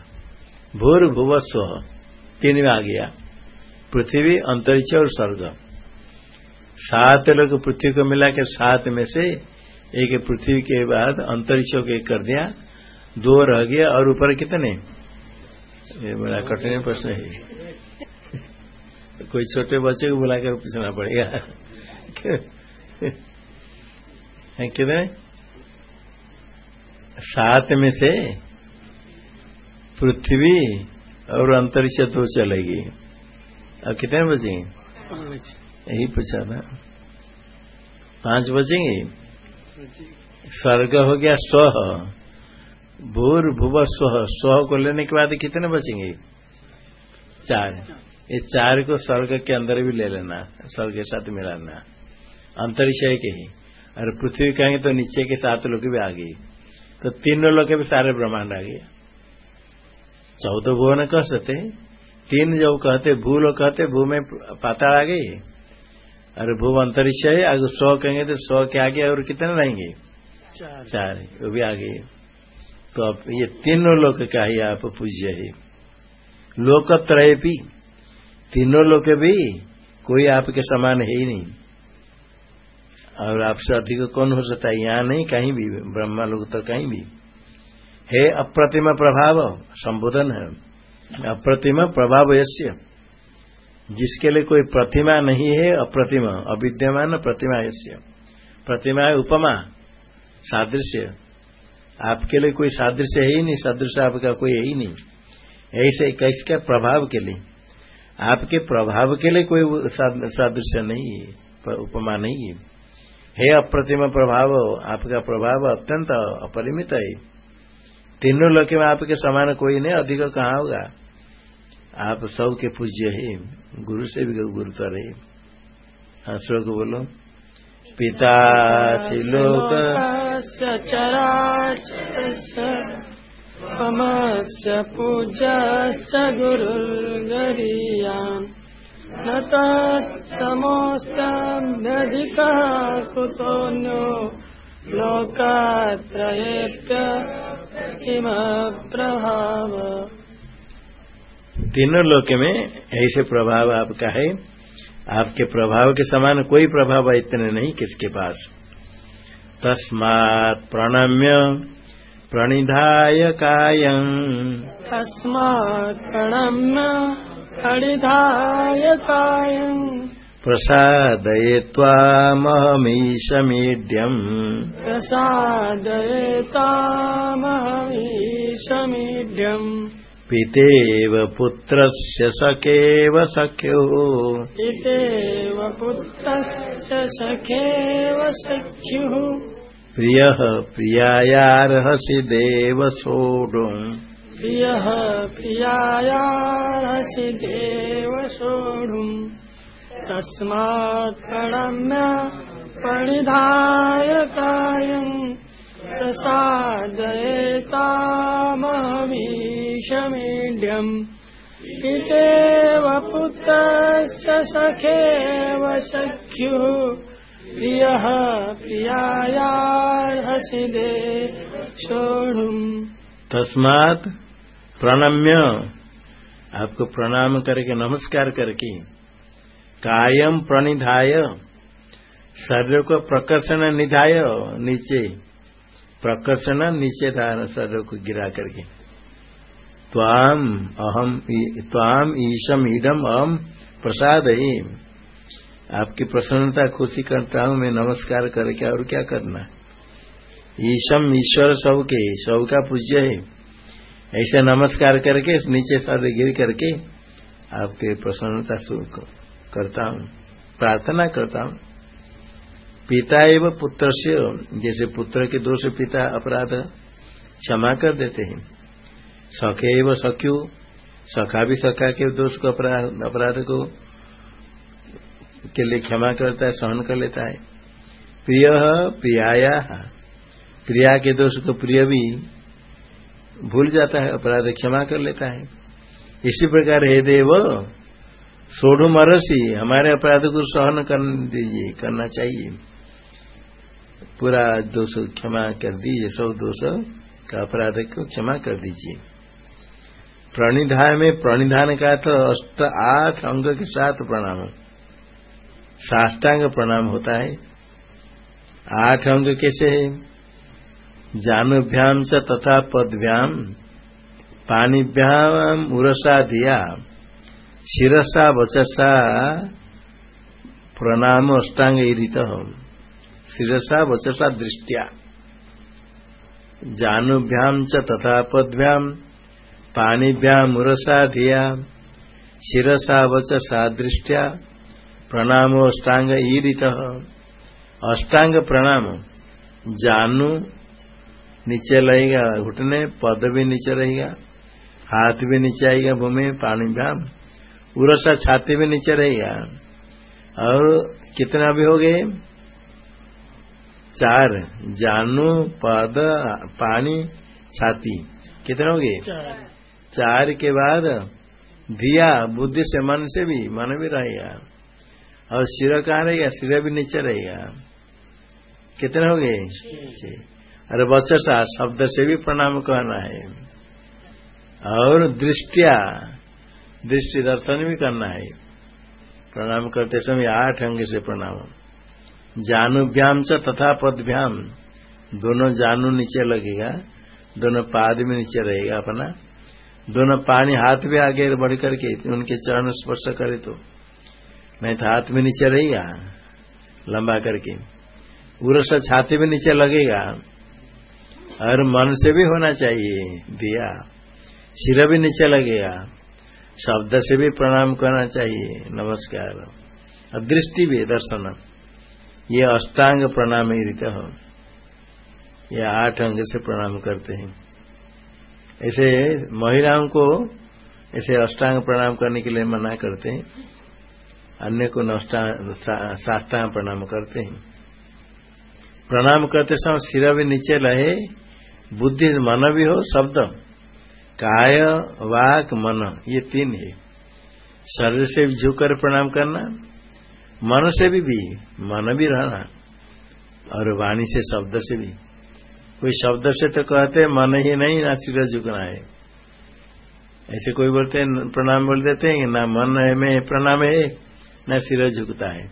भूर भुव स्व तीन में आ गया, पृथ्वी अंतरिक्ष और स्वर्ग। सात लोग पृथ्वी को मिला के सात में से एक पृथ्वी के बाद अंतरिक्ष को एक कर दिया। दो रह गया और ऊपर कितने? ये बड़ा कठिन प्रश्न है। कोई छोटे बच्चे को बुलाकर पूछना पड़ेगा। कितने? सात में से पृथ्वी और अंतरिक्ष दो चलेगी। अब कितने बजेंगे यही पूछा था पाँच बजेंगे? स्वर्ग हो गया स्व भूर भुव स्व स्व को लेने के बाद कितने बचेंगे? चार। ये चार को स्वर्ग के अंदर भी ले लेना स्वर्ग के साथ मिलाना। अंतरिक्ष के ही। और पृथ्वी कहेंगे तो नीचे के सात लोग भी आ गई तो तीनों लोग भी सारे ब्रह्मांड आ गए। चौदह भुवन कह सकते तीन जो कहते भू लोग कहते भू में पाताल आ गई। और भू अंतरिक्ष है अगर सौ कहेंगे तो सौ के आगे और कितने रहेंगे? चार। वो भी आ गए तो ये तीनों लोक का ही आप पूज्य है। लोकत्रय भी तीनों लोग भी कोई आपके समान है ही नहीं। और आपसे अधिक कौन हो सकता है? यहाँ नहीं, कहीं भी ब्रह्मा लोग तो कहीं भी। है अप्रतिम प्रभाव, संबोधन है। अप्रतिम प्रभाव यश्य जिसके लिए कोई प्रतिमा नहीं है, अप्रतिमा, अविद्यमान प्रतिमा यश्य प्रतिमा है उपमा, सादृश्य। आपके लिए कोई सादृश्य है ही नहीं, सदृश्य आपका कोई है ही नहीं। ऐसे कैसे प्रभाव के लिए। आपके प्रभाव के लिए कोई सादृश्य नहीं है उपमा नहीं है। है अप्रतिम प्रभाव, आपका प्रभाव अत्यंत अपरिमित है। तीनों लोग में आपके समान कोई नहीं, अधिक कहाँ होगा? आप सबके पूज्य है, गुरु से भी गुरुतर है। हाँ श्लोक बोलो। पिता लोक त्वमस्य पूज्यश्च गुरुर्गरीयान् न तत्समोऽस्ताभ्यधिकः कुतोऽन्यो लोकात्रयेऽप्य किमप्रभाव। तीनों लोक में ऐसे प्रभाव आपका है। आपके प्रभाव के समान कोई प्रभाव इतने नहीं किसके पास। तस्मात् प्रणम्य प्रणिधाय कायम् तस्मात् प्रणम्य प्रणिधाय कायम् प्रसादये त्वामहमीशमीड्यम् प्रसादयेतामहमीशमीड्यम् पितेव पुत्रस्य सखेव सख्युः। इतेव पुत्रस्य सखेव सख्युः। प्रियः प्रियायार्हसि देव सोढुम् प्रियः प्रियायार्हसि देव सोढुम् तस्मात् प्रणम्य प्रणिधाय कायम् प्रसादयेतामहमीशमीड्यम्। पितेव पुत्रस्य सखेव प्रियः प्रियायार्हसि दे सोढुम् तस्मात प्रणम्य आपको प्रणाम करके नमस्कार करके कायम प्रणिधाय शरीर को प्रकर्षण निधाय नीचे प्रकर्षण नीचे शरीर को गिरा करके। त्वाम अहम त्वाम ईशम इडम अहम प्रसाद ही आपकी प्रसन्नता, खुशी करता हूँ, मैं नमस्कार करके और क्या करना? ईशम ईश्वर सबके, सबका पूज्य है। ऐसे नमस्कार करके, नीचे शरीर गिर करके आपके प्रसन्नता करता हूँ। प्रार्थना करता हूँ। पिता एवं पुत्र से, जैसे पुत्र के दोष पिता अपराध क्षमा कर देते हैं। सखे एवं सख्यु, सखा भी सखा के दोष को अपराध को के लिए क्षमा करता है, सहन कर लेता है। प्रिय प्रियाया, प्रिया के दोष को प्रिय भी भूल जाता है, अपराध क्षमा कर लेता है। इसी प्रकार हे देव सोढ़ मरसी हमारे अपराध को सहन कर दीजिए, करना चाहिए। पूरा दोष क्षमा कर दीजिए, सब दोष का अपराध को क्षमा कर दीजिए। प्रणिधान में प्रणिधान का तो अष्ट आठ अंग के साथ प्रणाम। साष्टांग प्रणाम होता है। आठ अंग कैसे है? जानुभ्याम च तथा पदभ्याम। पाणीभ्याम उरसा दिया। शिरसा वचसा प्रणाम अष्टांग ईरित शिरसा वचसा दृष्टिया। जानुभ्याम च तथा पदभ्याम पाणीभ्याम उरसा धिया, शिरसा वचसा दृष्टिया प्रणामो अष्टांग ईरित। अष्टांग प्रणाम, जानू नीचे रहेगा घुटने, पद भी नीचे रहेगा हाथ भी नीचे आएगा भूमि पानी भ्याम उरसा छाती भी नीचे रहेगा और कितना भी हो गए चार जानू पद पानी छाती। कितने हो गए चार के बाद दिया बुद्धि से मन से भी मन भी रहेगा। और सिर कहाँ रहेगा? सिर भी नीचे रहेगा। कितने हो गए अरे वचसा शब्द से भी प्रणाम करना है। और दृष्टिया दृष्टि दर्शन भी करना है। प्रणाम करते समय आठ अंग से प्रणाम। जानुभ्याम च तथा पदभ्याम। दोनों जानू नीचे लगेगा, दोनों पाद में नीचे रहेगा अपना। दोनों पानी हाथ भी आगे बढ़ करके उनके चरण स्पर्श करे तो। नहीं तो हाथ में नीचे रहेगा, लंबा करके। उरस छाती भी नीचे लगेगा। और मन से भी होना चाहिए, दिया। सिर भी नीचे लगेगा। शब्द से भी प्रणाम करना चाहिए, नमस्कार। और दृष्टि भी, दर्शन। ये अष्टांग प्रणाम हो ये आठ अंग से प्रणाम करते हैं। ऐसे महिलाओं को ऐसे अष्टांग प्रणाम करने के लिए मना करते हैं। अन्य को साष्टांग प्रणाम करते हैं। प्रणाम करते समय सिर भी नीचे रहे बुद्धि मन भी हो, शब्द। काय, वाक, मन, ये तीन है। शरीर से भी झुककर प्रणाम करना। मन से भी भी, मन भी रहना और वाणी से, शब्द से भी। कोई शब्द से तो कहते मन ही नहीं, ना सिर झुकना है। ऐसे कोई बोलते हैं, प्रणाम बोल देते हैं ना मन है में, प्रणाम है, ना सिर झुकता है।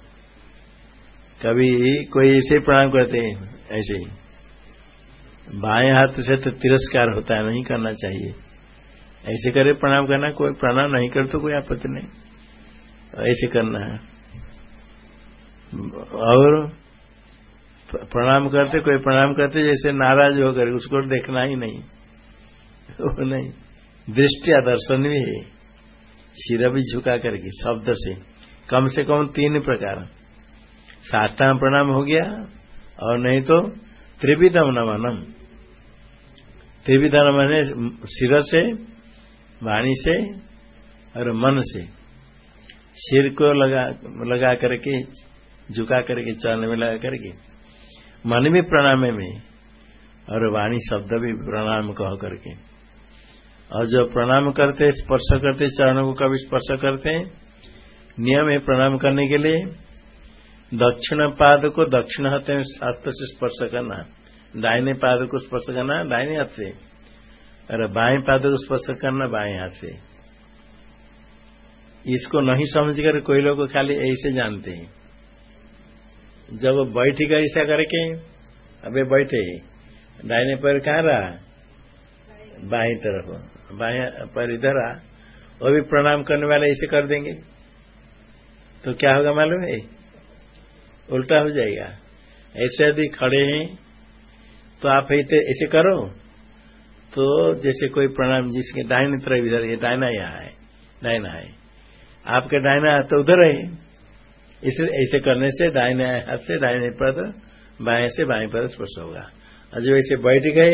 कभी कोई ऐसे प्रणाम करते हैं, ऐसे ही। बाएँ हाथ से तो तिरस्कार होता है, नहीं करना चाहिए। ऐसे करे प्रणाम करना, कोई प्रणाम नहीं कर तो कोई आपत्ति नहीं। ऐसे करना है। और प्रणाम करते, कोई प्रणाम करते, जैसे नाराज़ होकर उसको देखना ही नहीं। वो नहीं। दृष्टि दर्शन भी है। सिर भी झुका करके, शब्द से। कम से कम तीन प्रकार। साष्टांग प्रणाम हो गया, और नहीं तो त्रिविधम नमनम। त्रिविधम मैंने सिर से, वाणी से, और मन से। सिर को लगा लगा करके झुका करके चरण में लगा करके। मन भी प्रणाम में, और वाणी शब्द भी प्रणाम कह करके। और जो प्रणाम करते, स्पर्श करते, चरणों को कभी स्पर्श करते हैं नियम है प्रणाम करने के लिए। दक्षिण पाद को दक्षिण हाथ में हाथ से स्पर्श करना, दाहिने पाद को स्पर्श करना, दाहिने हाथ से। और बाएँ पाद को स्पर्श करना, बाएँ हाथ से। इसको नहीं समझ कर कोई लोग खाली ऐसे जानते हैं। जब बैठेगा ऐसा करके, अबे बैठे दाहिने पैर कहाँ रहा? बाएँ तरफ़। बाएँ पैर इधर आ। वो भी प्रणाम करने वाले ऐसे कर देंगे। तो क्या होगा मालूम है? उल्टा हो जाएगा। ऐसे यदि खड़े हैं तो आप ऐसे करो। तो जैसे कोई प्रणाम जिसके दाहिने तरफ़ इधर ये दाहिना यहाँ है, दाहिना है। आपके हाथ तो उधर है। इसलिए ऐसे करने से दाहिने हाथ से, दाहिने पद, बाएँ से, बाएँ पद स्पर्श होगा। और जो ऐसे बैठ गए,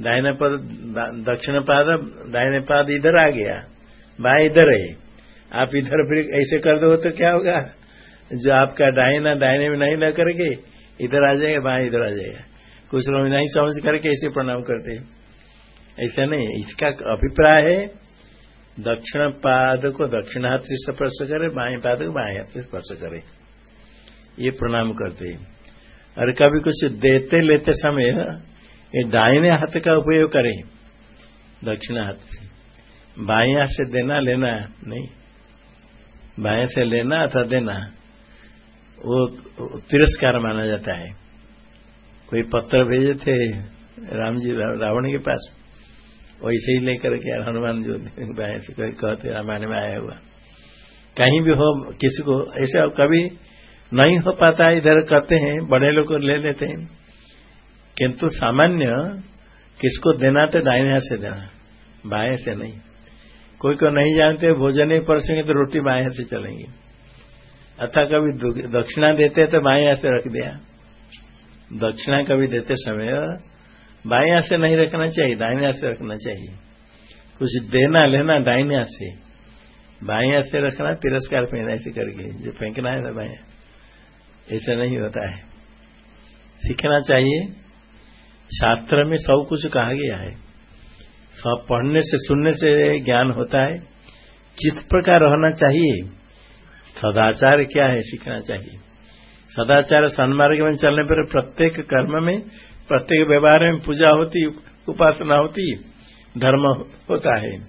दाहिना पद दक्षिण पाद, दाहिने पाद इधर आ गया, बाएँ इधर है आप इधर फिर ऐसे कर दो तो क्या होगा? जो आपका दाहिना, दाहिने में नहीं लग करके, इधर आ जाएगा, बाएँ इधर आ जाएगा। कुछ लोग नहीं समझ करके ऐसे प्रणाम करते ऐसा नहीं, इसका अभिप्राय है दक्षिण पाद को दक्षिण हाथ से स्पर्श करे बाएँ पाद को बाएँ हाथ से स्पर्श करे। ये प्रणाम करते हैं। और कभी कुछ देते लेते समय ये दाहिने हाथ का उपयोग करें। दक्षिण हाथ से। बाएँ हाथ से देना, लेना नहीं। बाएँ से लेना अथवा देना, वो तिरस्कार माना जाता है। कोई पत्र भेजे थे राम जी रावण के पास? वैसे ही लेकर के हनुमान जो कहते रामायण में आया हुआ। कहीं भी हो, किसी को ऐसा कभी नहीं हो पाता, इधर कहते हैं, बड़े लोग ले लेते हैं। किंतु सामान्य किसको देना तो दाहिने हाथ से देना, बाएँ से नहीं। कोई को नहीं जानते, भोजन ही परसेंगे तो रोटी बाएँ से चलेंगे। अथा कभी दक्षिणा देते तो बाएँ हाथ से रख दिया। दक्षिणा कभी देते समय बाएँ हाथ से नहीं रखना चाहिए, दाहिने हाथ से रखना चाहिए। कुछ देना, लेना, दाहिने हाथ से बाएँ हाथ से रखना, तिरस्कार फेंकना ऐसे करके, जो फेंकना है ना बाएँ। ऐसा नहीं होता है। सीखना चाहिए, शास्त्र में सब कुछ कहा गया है। सब पढ़ने से, सुनने से ज्ञान होता है। किस प्रकार रहना चाहिए, सदाचार क्या है, सीखना चाहिए। सदाचार सन्मार्ग में चलने पर प्रत्येक कर्म में प्रत्येक व्यवहार में पूजा होती, उपासना होती, धर्म होता है।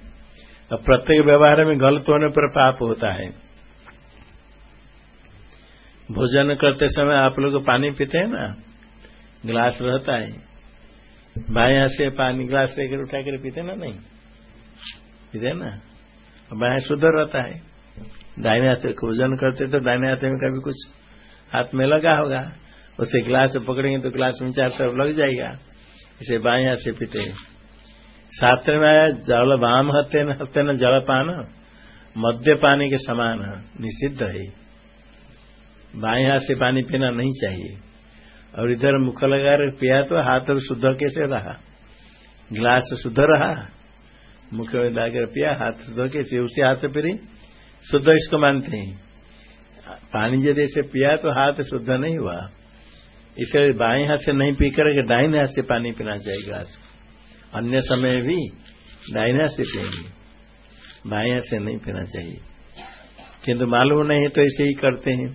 और प्रत्येक व्यवहार में गलत होने पर पाप होता है। भोजन करते समय आप लोग पानी पीते हैं ना? गिलास रहता है। बाएँ से पानी, ग्लास लेकर उठा कर पीते ना? नहीं। पीते ना? बाएँ शुद्ध रहता है। दाहिने हाथ भोजन करते तो दाहिने हाथ में कभी कुछ हाथ में लगा होगा। उसे गिलास पकड़ेंगे तो गिलास में चार तरफ़ लग जाएगा। इसे बाएँ हाथ से पीते शास्त्र में आया, जल वाम हते न हते न जल पान, मध्य पानी के समान निषिद्ध है। बाएँ हाथ से पानी पीना नहीं चाहिए। और इधर मुख लगा रहे, पिया तो हाथ शुद्ध कैसे रहा? गिलास शुद्ध रहा? मुख में लगाकर पिया, हाथ शुद्ध कैसे? उसी हाथ से फिर शुद्ध इसको मानते हैं। पानी यदि पिया तो हाथ शुद्ध नहीं हुआ। इसलिए बाएँ हाथ से नहीं पी करके दाहिने हाथ से पानी पीना चाहिए ग्लास अन्य समय भी दाहिने हाथ से पिएँगे, बाएँ हाथ से नहीं पीना चाहिए। किंतु मालूम नहीं तो ऐसे ही करते हैं।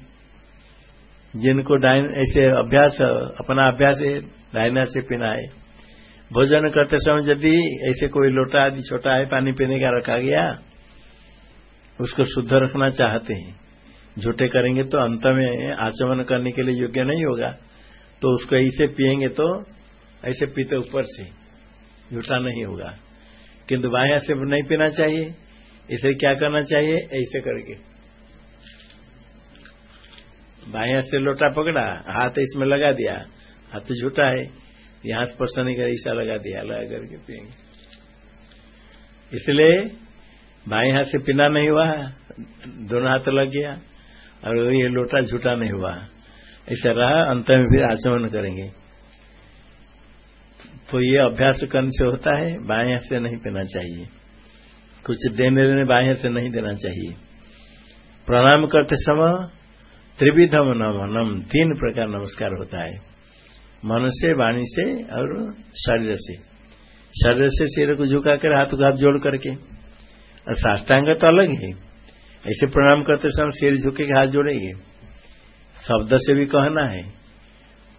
जिनको डाइन ऐसे अभ्यास, अपना अभ्यास है हाथ से पीना है भोजन करते समय यदि ऐसे कोई लोटा आदि छोटा है, पानी पीने का रखा गया, उसको शुद्ध रखना चाहते हैं। झूठे करेंगे तो अंत में आचमन करने के लिए योग्य नहीं होगा। तो उसको ऐसे पिएँगे तो ऐसे पीते ऊपर से झूठा नहीं होगा। किंतु बाया से नहीं पीना चाहिए, इसे क्या करना चाहिए? ऐसे करके। बाया से लोटा पकड़ा, हाथ इसमें लगा दिया, हाथ झूठा है, यहाँ स्पर्श नहीं कर, ईसा लगा दिया, लगा करके पिएँगे इसलिए बाएँ हाथ से पीना नहीं हुआ, दोनों हाथ लग गया, और ये लोटा झूठा नहीं हुआ। ऐसा रहा, अंत में फिर आचमन करेंगे। तो ये अभ्यास करने से होता है बाएँ हाथ से नहीं पीना चाहिए। कुछ देने देने बाएँ हाथ से नहीं देना चाहिए। प्रणाम करते समय त्रिविधम नमनम, तीन प्रकार नमस्कार होता है। मन से, वाणी से और शरीर से। शरीर से सिर को झुका कर हाथ को हाथ जोड़ करके। और साष्टांग तो अलग है। ऐसे प्रणाम करते समय सिर झुके के हाथ जोड़ेंगे। शब्द से भी कहना है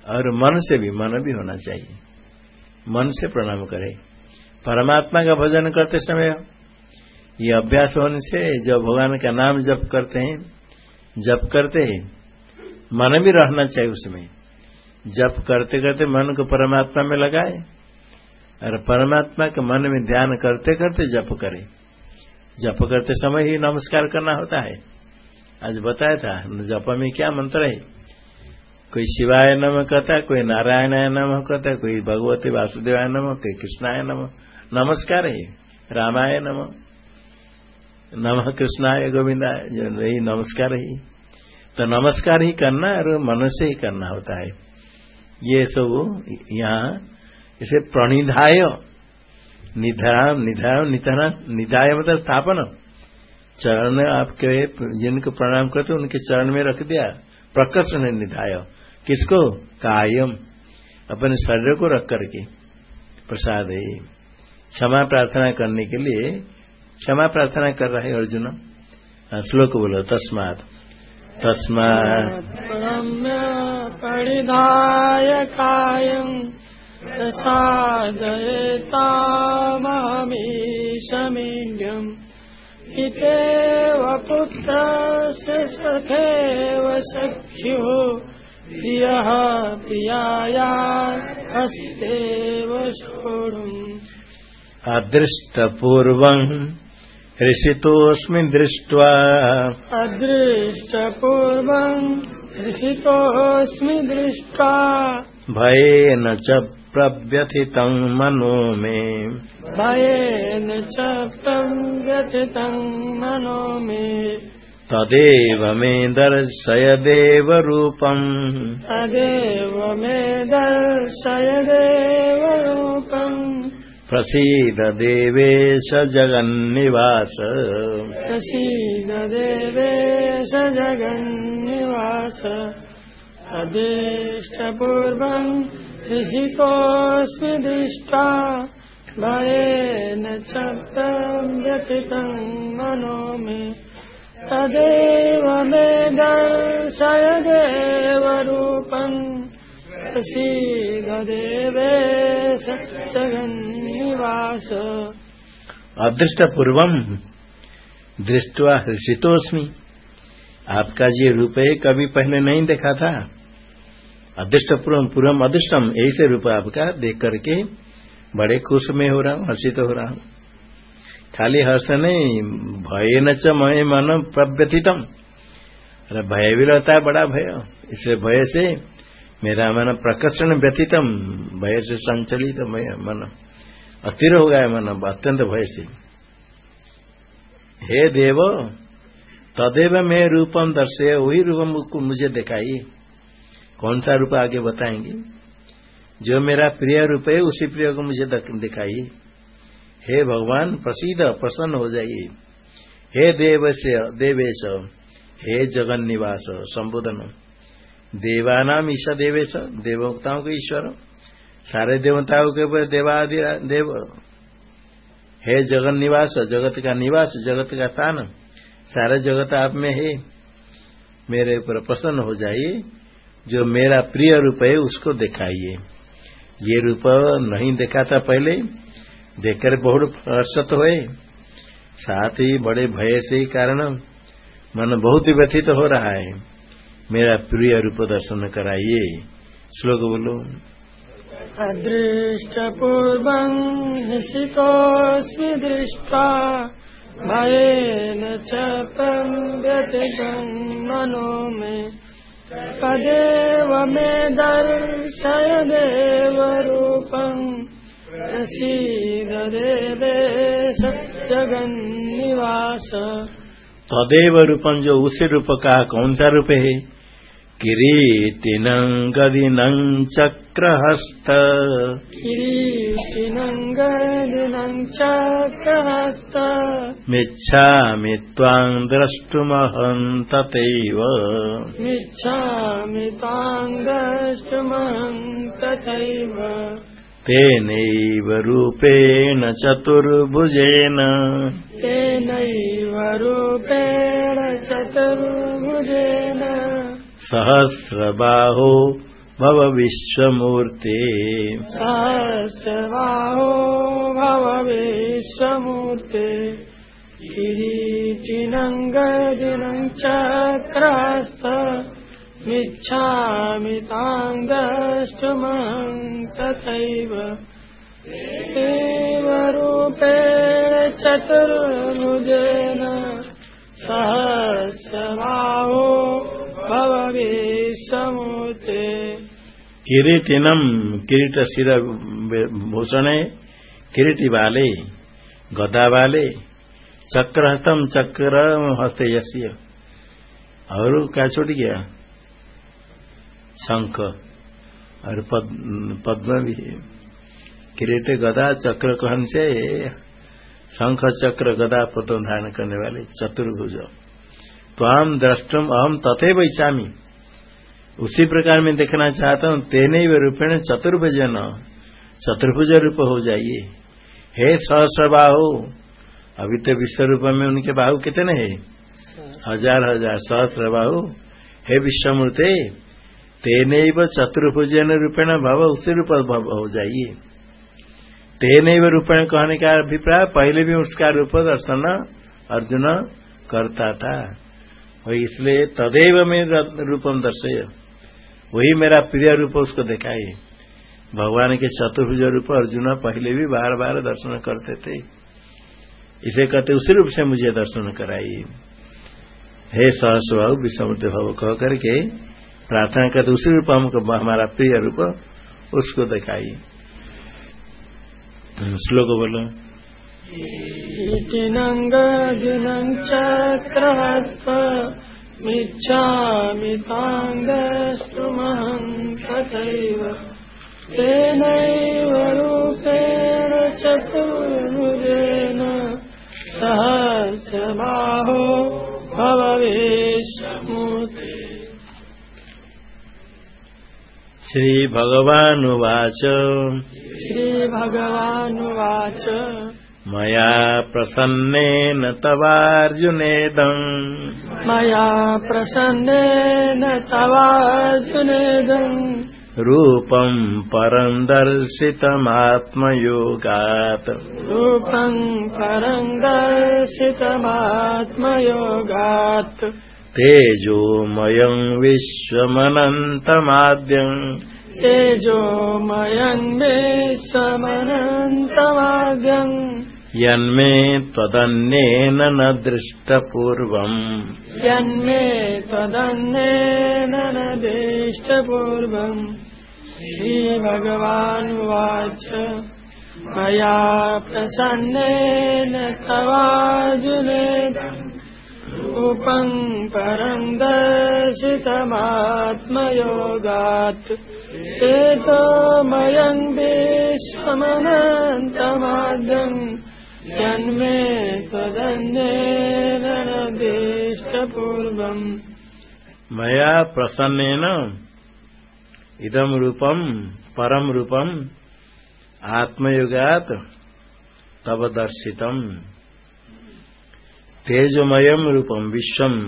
और मन से भी, मन भी होना चाहिए। मन से प्रणाम करे। परमात्मा का भजन करते समय ये अभ्यास होने से जब भगवान का नाम जप करते हैं, जप करते हैं, मन भी रहना चाहिए उसमें। जप करते करते मन को परमात्मा में लगाए और परमात्मा के मन में ध्यान करते करते जप करे। जप करते समय ही नमस्कार करना होता है। आज बताया था, जप में क्या मंत्र है? कोई शिवाय नम कहता कोई नारायणाय नम कहता कोई भगवती वासुदेवाय नम, कोई कृष्णाय नम। नमस्कार है, रामाय नम। नम कृष्णाय गोविंदाय, यही नमस्कार ही। तो नमस्कार ही करना और मन से ही करना होता है। ये सब यहाँ, इसे प्रणिधाय, निधाय निधाय निधान निधाय मतलब स्थापन। चरण आपके जिनको प्रणाम करते उनके चरण में रख दिया। प्रकर्षण निधाय। किसको? कायम। अपने शरीर को रख करके। प्रसाद क्षमा प्रार्थना करने के लिए क्षमा प्रार्थना कर रहे अर्जुन। हाँ, श्लोक बोलो तस्मात। तस्मात्। कायम् प्रसादयताममीशमीड्यम् हितेव पुत्रस्य सखेव सख्युः प्रियः प्रियाया हस्तेव सोढुम्। अदृष्टपूर्वम् हृषितोऽस्मि दृष्ट्वा। अदृष्टपूर्वम् हृषितोऽस्मि दृष्ट्वा। भयेन च प्रव्यथितम् मनो मे। भयेन च प्रव्यथितम् मनो मे। तदेव मे दर्शय देवरूपम्। तदेव मे दर्शय देवरूपम्। प्रसीद देवेश जगन्निवास। प्रसीद देवेश जगन्निवास। अदृष्टपूर्वम् दृष्ट्वा भयेन च व्यथितम् मनो मे। तदेव मे दर्शय देवरूपम् जगन्निवास। अदृष्ट पूर्वम दृष्टवा हर्षितोस्मी आपका ये रूप है कभी पहले नहीं देखा था। अदृष्ट पूर्वम पूर्वम अदृष्टम ऐसे रूप आपका देख करके बड़े खुश में हो रहा हूँ, हर्षित हो रहा हूँ। खाली हर्ष नहीं, भय न च मय मन प्रव्यथितम। अरे भय भी रहता है, बड़ा भय। इसलिए भय से मेरा मन प्रकर्षण व्यथितम, भय से संचलित मन। अस्थिर हो गया मन, अत्यंत भय से। हे देव, तदेव मैं रूपम दर्शे, वही रूपम मुझे दिखाई। कौन सा रूप आगे बताएँगे? जो मेरा प्रिय रूप है, उसी प्रिय को मुझे दिखाई हे भगवान प्रसिद्ध प्रसन्न हो जाइए। हे देव देवेश, हे जगन निवास संबोधन। देवानाम ईशा देवेश देवताओं के ईश्वर। सारे देवताओं के ऊपर देवादि देव। हे जगन निवास जगत का निवास, जगत का स्थान। सारे जगत आप में है। मेरे ऊपर प्रसन्न हो जाइए। जो मेरा प्रिय रूप है, उसको दिखाइए। ये रूप नहीं देखा था पहले, देखकर बहुत हर्षत हुए। साथ ही बड़े भय से कारण, मन बहुत ही व्यथित हो रहा है। मेरा प्रिय रूप दर्शन कराइए। श्लोक बोलो। अदृष्टपूर्वम् हिसितोऽस्मि दृष्ट्वा भयेन च व्यतिगम् मनो मे। तदेव मे दर्शय देवरूपम् प्रसीद देवेश जगन्निवास तदेव रूपम जो उसी रूप का कौन सा रूप है किरीटिनं गदिनं चक्रहस्त। मिच्छामि त्वां द्रष्टुमहं तथैव मिच्छामि तां द्रष्टुमहं तथैव तेनैव रूपेण चतुर्भुजेन। तेनैव रूपेण चतुर्भुजेन सहस्रबाहो भव विश्वमूर्ते। सहस्रबाहो भव विश्वमूर्ते। किरीटिनं गदिनं चक्रस्त मिच्छामि तां द्रष्टुमहं तथैव एव रूपेण चतुर्भुजेन सहस्रबाहो किरीटिनम किरीट शिर भूषण किरीटी वाले गदा वाले चक्रहतम चक्र हस्ते और क्या छूट गया? शंख। और पद्म भी किरीट, गदा चक्र कहन से शंख, चक्र, गदा पद्म धारण करने वाले चतुर्भुज। त्वाम द्रष्टुम अहम तथे बैचामी उसी प्रकार में देखना चाहता हूँ, तेने रूपेण चतुर्भुजन चतुर्भुज रूप हो जाइए। हे सहस्र बाहु अभी तो विश्व रूप में उनके बाहु कितने हैं? हज़ार हज़ार सहस्र बाहु हे विश्वमूर्ते, तेने चतुर्भुजन रूपेण भव, उसी रूप हो जाइए। तेने रूपेण कहने का अभिप्राय, पहले भी उसका रूप दर्शन अर्जुन करता था। वही इसलिए तदेव में रूपम दर्शय। वही मेरा प्रिय रूप उसको दिखाई भगवान के चतुर्भुज रूप अर्जुन पहले भी बार बार दर्शन करते थे। इसे कहते उसी रूप से मुझे दर्शन कराई हे। सहस्वाहु विषमृत भव कह करके प्रार्थना करते उसी रूप हमको हमारा प्रिय रूप उसको दिखाई। श्लोक बोलो। इति नङ्गदिनं चक्रहस्व मिच्छामि तां द्रष्टुमहं तथैव। तेनैव रूपेण चतुर्भुजेन सहस्रबाहो भववेशमूर्ति। श्रीभगवानुवाच। श्रीभगवानुवाच मया प्रसन्नेन तवार्जुनेदम्। मया प्रसन्नेन तवार्जुनेदम्। रूपम् परम् दर्शितमात्मयोगात्। रूपम् परम् दर्शितमात्मयोगात्। तेजोमयम् विश्वमनन्तमाद्यम्। तेजोमयम् विश्वमनन्तमाद्यम् यन्मे त्वदन्येन न दृष्टपूर्वम्। यन्मे त्वदन्येन न दृष्टपूर्वम्। श्रीभगवानुवाच मया प्रसन्नेन तवार्जुनेदम् रूपम् परम् दर्शितमात्मयोगात्। तेजोमयम् विश्वमनन्तमाद्यम् न दृष्टपूर्वम् मया प्रसन्नेन इदम रूपम परम रूपम आत्मयुगात तब दर्शितम। तेजमयम रूपम विश्वम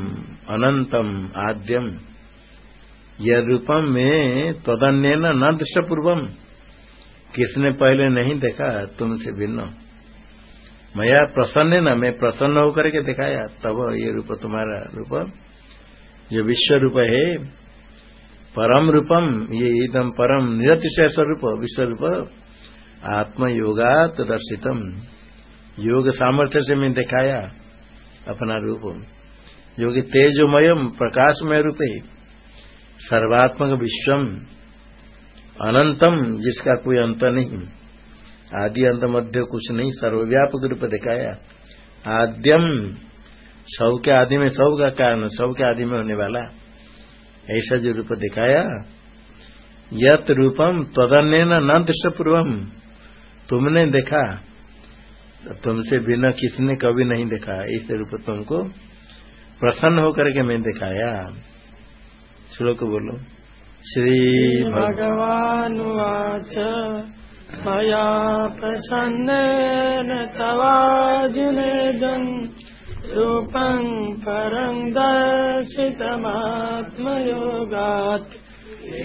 अनंतम आद्यम। यह रूपम में तदन्य न दृष्टपूर्वम। किसने पहले नहीं देखा, तुमसे भिन्न मया प्रसन्न न, मैं प्रसन्न होकर के दिखाया, तब ये रूप तुम्हारा रूप जो विश्व रूप है। परम रूपम, ये एकदम परम निरतिशय स्वरूप, विश्व रूप, आत्मयोगात दर्शितम। योग सामर्थ्य से मैं दिखाया अपना रूप। योग तेजमयम, प्रकाशमय रूप है। सर्वात्मक विश्वम, अनंतम, जिसका कोई अंत नहीं। आदि अंत मध्य कुछ नहीं, सर्वव्यापक रूप दिखाया। आद्यम सब के आदि में सब का कारण सब के आदि में होने वाला। ऐसा जो रूप दिखाया, यत रूपम तदन्य न दृष्टपूर्वम तुमने देखा, तुमसे बिना किसने कभी नहीं देखा। इस रूप तुमको प्रसन्न होकर के मैं दिखाया। श्लोक बोलो। श्रीभगवानुवाच मया प्रसन्नेन तवाजुनेदम् रूपम् परम् दर्शितमात्मयोगात्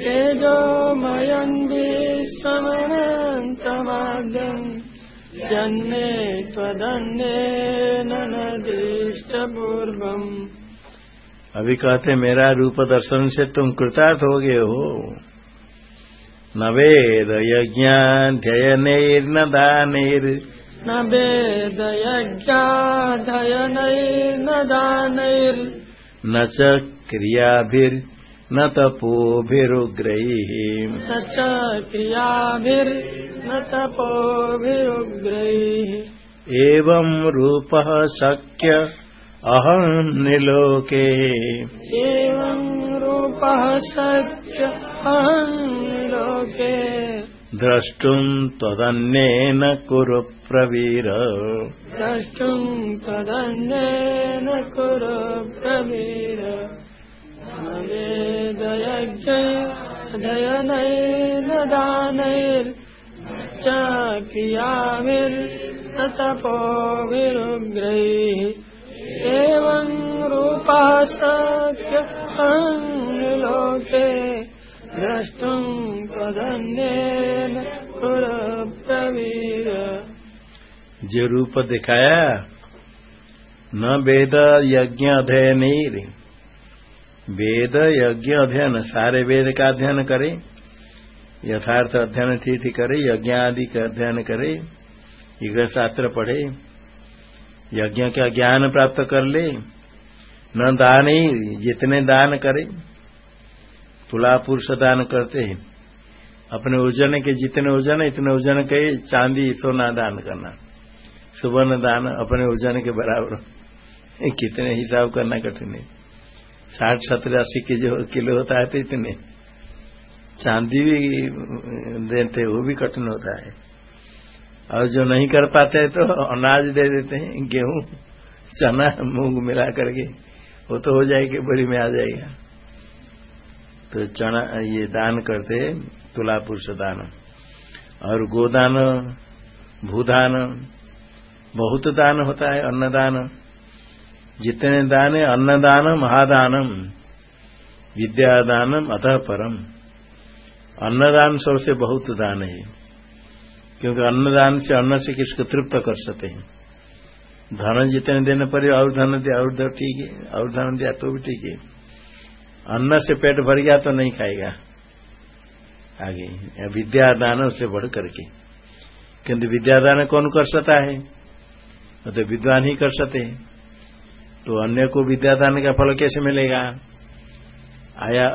तेजोमयम् विश्वमनन्तमाद्यम् जन्मे त्वदन्येन दृष्टपूर्वम्। अभी कहते मेरा रूप दर्शन से तुम कृतार्थ हो गए हो न वेद यज्ञाध्ययनैर्न दानैर् न वेद यज्ञाध्ययनैर्न दानैर्न च क्रियाभिर्न तपोभिरुग्रैः। न च क्रियाभिर्न तपोभिरुग्रैः। एवं रूपः शक्य अहम् निलोके। एवं रूपः सत्य अहम् निलोके। द्रष्टुम् त्वदन्येन कुरु प्रवीर। द्रष्टुम् त्वदन्येन कुरु प्रवीर। वेदयज्ञयनैर्न दानैर्च क्रियाभिर्न तपोभिरुग्रैः। एवं रूपः सत्य लोके त्वदन्येन कुरु प्रवीर जो रूप दिखाया, न वेद यज्ञ अध्ययन वेद यज्ञ अध्ययन, सारे वेद का अध्ययन करे, यथार्थ अध्ययन ठीक करे, यज्ञ आदि का अध्ययन करे इग्र शास्त्र पढ़े यज्ञ का ज्ञान प्राप्त कर ले, न दान ही जितने दान करे, तुला पुरुष दान करते हैं। अपने ओजन के जितने ओजन है, इतने ओजन के चांदी सोना दान करना। सुवर्ण दान अपने ओजन के बराबर। कितने हिसाब करना कठिन है। साठ, सत्तर, अस्सी के जो किलो होता है तो इतने। चांदी भी देते वो भी कठिन होता है। और जो नहीं कर पाते तो अनाज दे देते हैं, गेहूँ, चना, मूंग मिला करके। वो तो हो जाएगी, बड़ी में आ जाएगा। तो चना, ये दान करते तुला पुरुष दान। और गोदान, भूदान, बहुत दान होता है, अन्नदान। जितने दान है अन्नदान महादानम। विद्यादानम, अतः परम। अन्नदान सबसे बहुत दान है। क्योंकि अन्नदान से अन्न से किसको तृप्त कर सकते हैं? धन जितने देने पर और धन दिया और ठीक है, और धन दिया तो भी ठीक है। अन्न से पेट भर गया तो नहीं खाएगा। आगे विद्यादान उससे बढ़ करके। किंतु विद्यादान कौन कर सकता है? तो विद्वान ही कर सकते हैं। तो अन्य को विद्यादान का फल कैसे मिलेगा? आया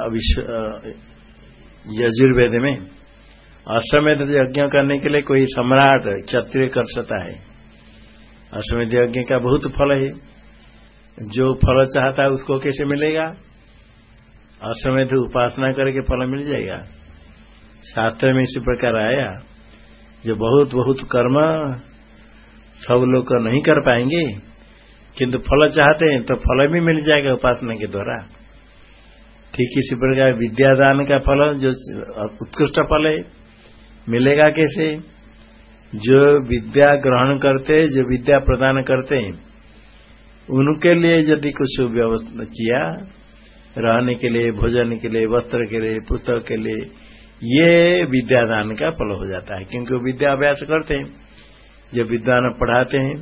यजुर्वेद में। अश्वमेध यज्ञ करने के लिए कोई सम्राट क्षत्रिय कर सकता है। अश्वमेध यज्ञ का बहुत फल है। जो फल चाहता है उसको कैसे मिलेगा? अश्वमेध उपासना करके फल मिल जाएगा। शास्त्र में इसी प्रकार आया जो बहुत बहुत कर्म सब लोग नहीं कर पाएँगे, किंतु फल चाहते हैं तो फल भी मिल जाएगा उपासना के द्वारा। ठीक इसी प्रकार विद्यादान का फल जो उत्कृष्ट फल है। मिलेगा कैसे? जो विद्या ग्रहण करते, जो विद्या प्रदान करते हैं, उनके लिए यदि कुछ व्यवस्था किया, रहने के लिए, भोजन के लिए, वस्त्र के लिए, पुस्तक के लिए, ये विद्यादान का फल हो जाता है, क्योंकि वो विद्या अभ्यास करते हैं। जो विद्वान पढ़ाते हैं,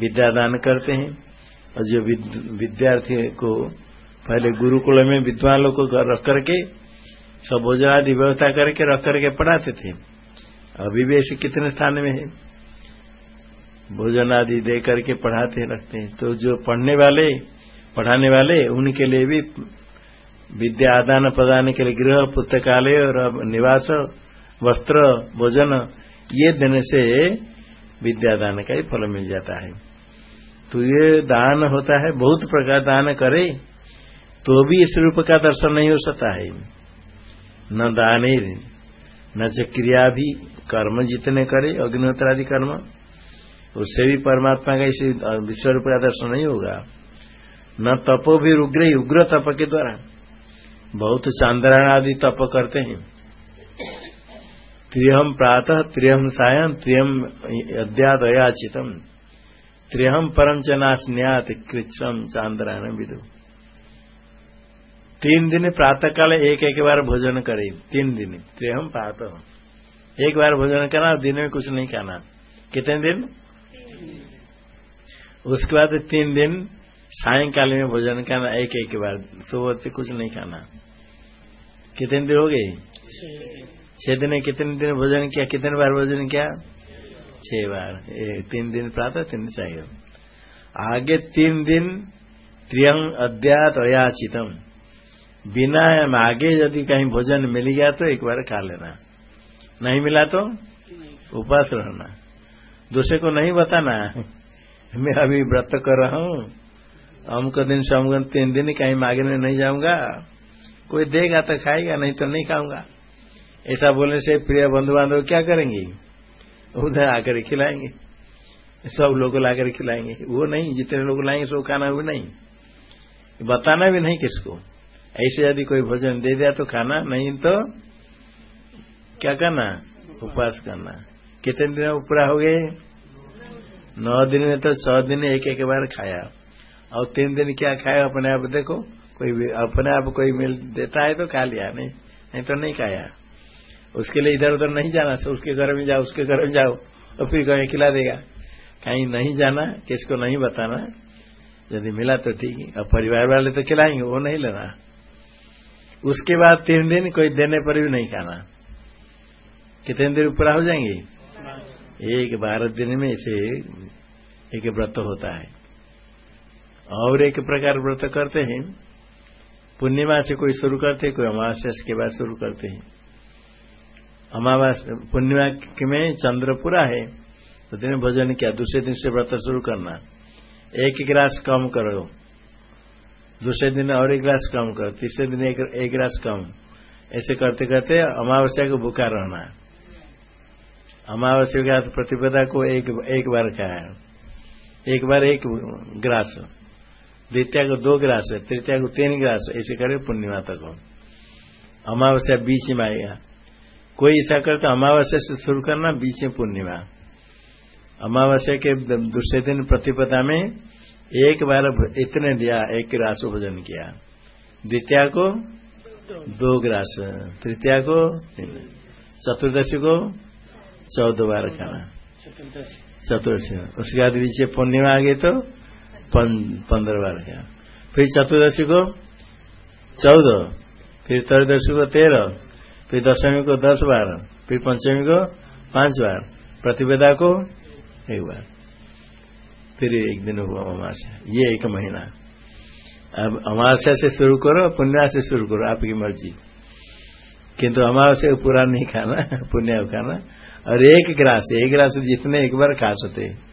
विद्यादान करते हैं, और जो विद्यार्थी को, पहले गुरुकुल में विद्वान लोग को रख करके सब भोजन आदि व्यवस्था करके, रख करके पढ़ाते थे। अभी भी ऐसे कितने स्थान में है? भोजन आदि दे करके पढ़ाते रखते हैं। तो जो पढ़ने वाले, पढ़ाने वाले, उनके लिए भी विद्या आदान प्रदान के लिए गृह, पुस्तकालय, और निवास, वस्त्र, भोजन, ये देने से विद्यादान का ही फल मिल जाता है। तो ये दान होता है, बहुत प्रकार दान करे तो भी इस रूप का दर्शन नहीं हो सकता है। न दान, न च क्रिया भी कर्म जितने करे अग्निहोत्र आदि कर्म, उससे भी परमात्मा का इसी विश्व रूप का दर्शन नहीं होगा। न तपो भी उग्र ही उग्र तप के द्वारा। बहुत चांद्रायण आदि तप करते हैं। त्रियम प्रातः त्रियम सायं त्रियम अद्यात अयाचितम त्रियम परम चनास्न्यात कृष्ण चांद्रायण विदु। तीन दिन प्रातः काल एक एक बार भोजन करे। तीन दिन। त्रियम प्रातः एक बार भोजन करना, दिन में कुछ नहीं खाना। कितने दिन? उसके बाद तीन दिन सायकाल में भोजन करना, एक एक बार। सुबह से कुछ नहीं खाना। कितने दिन हो गए? छह दिन। कितने दिन भोजन किया? कितने बार भोजन किया? छह बार। तीन दिन प्रातः, तीन दिन चाहिए आगे तीन दिन त्रियंग अद्यात अयाचितम बिना आगे यदि कहीं भोजन मिल गया तो एक बार खा लेना। नहीं मिला तो उपास रहना। दूसरे को नहीं बताना, मैं अभी व्रत कर रहा हूँ अमुक दिन से अमुक तीन दिन कहीं मांगने नहीं जाऊँगा। कोई देगा तो खाएगा, नहीं तो नहीं खाऊँगा। ऐसा बोलने से प्रिय बंधु बांधव क्या करेंगे? उधर आकर खिलाएँगे। सब लोग लाकर खिलाएँगे। वो नहीं, जितने लोग लाएँगे, सो खाना भी नहीं। बताना भी नहीं किसको। ऐसे यदि कोई भोजन दे दिया तो खाना, नहीं तो क्या करना? उपवास करना। कितने दिन पूरा हो गए? नौ दिन में तो सौ दिन एक एक बार खाया। और तीन दिन क्या खाया? अपने आप देखो, कोई अपने आप कोई मिल देता है तो खा लिया, नहीं नहीं तो नहीं खाया। उसके लिए इधर उधर नहीं जाना, सो उसके घर में जाओ, उसके घर में जाओ और फिर कहीं खिला देगा। कहीं नहीं जाना, किसको नहीं बताना। यदि मिला तो ठीक है। और परिवार वाले तो खिलाएँगे, वो नहीं लेना। उसके बाद तीन दिन कोई देने पर भी नहीं खाना। कितने दिन पूरा हो जाएँगे? एक बारह दिन में इसे एक व्रत होता है। और एक प्रकार व्रत करते हैं। पूर्णिमा से कोई शुरू करते हैं, कोई अमावस्या के बाद शुरू करते हैं। अमावस्या, पूर्णिमा में चंद्र पूरा है तो दिन भोजन किया, दूसरे दिन से व्रत शुरू करना। एक गिलास कम करो। दूसरे दिन और एक गिलास कम करो तीसरे दिन एक, एक कम। ऐसे करते करते अमावस्या को भूखा रहना अमावस्या के हाथ प्रतिपदा को एक एक बार खाया एक बार एक ग्रास। द्वितीय को दो ग्रास तृतीय को तीन ग्रास ऐसे करे पूर्णिमा तक अमावस्या बीच में आएगा कोई ऐसा करे तो अमावस्या से शुरू करना बीच में पूर्णिमा। अमावस्या के दूसरे दिन प्रतिपदा में एक बार इतने दिया, एक ग्रास भोजन किया। द्वितीय को दो ग्रास, तृतीया को चतुर्दशी को चौदह बार खाना। चतुर्दशी। उसके बाद बीच पूर्णिमा आ गई तो पंद्रह बार खाना फिर चतुर्दशी को चौदह, फिर त्रयोदशी को तेरह, फिर दशमी को दस बार, फिर पंचमी को पाँच बार प्रतिवेदा को एक बार। फिर एक दिन हुआ अमावस्या। ये एक महीना अब अमावस्या से शुरू करो, पुण्या से शुरू करो, आपकी मर्ज़ी। किंतु अमावस्या पूरा नहीं खाना, <laughs> पुण्य खाना। और एक ग्रास, एक गिलास जितने एक बार खा सकते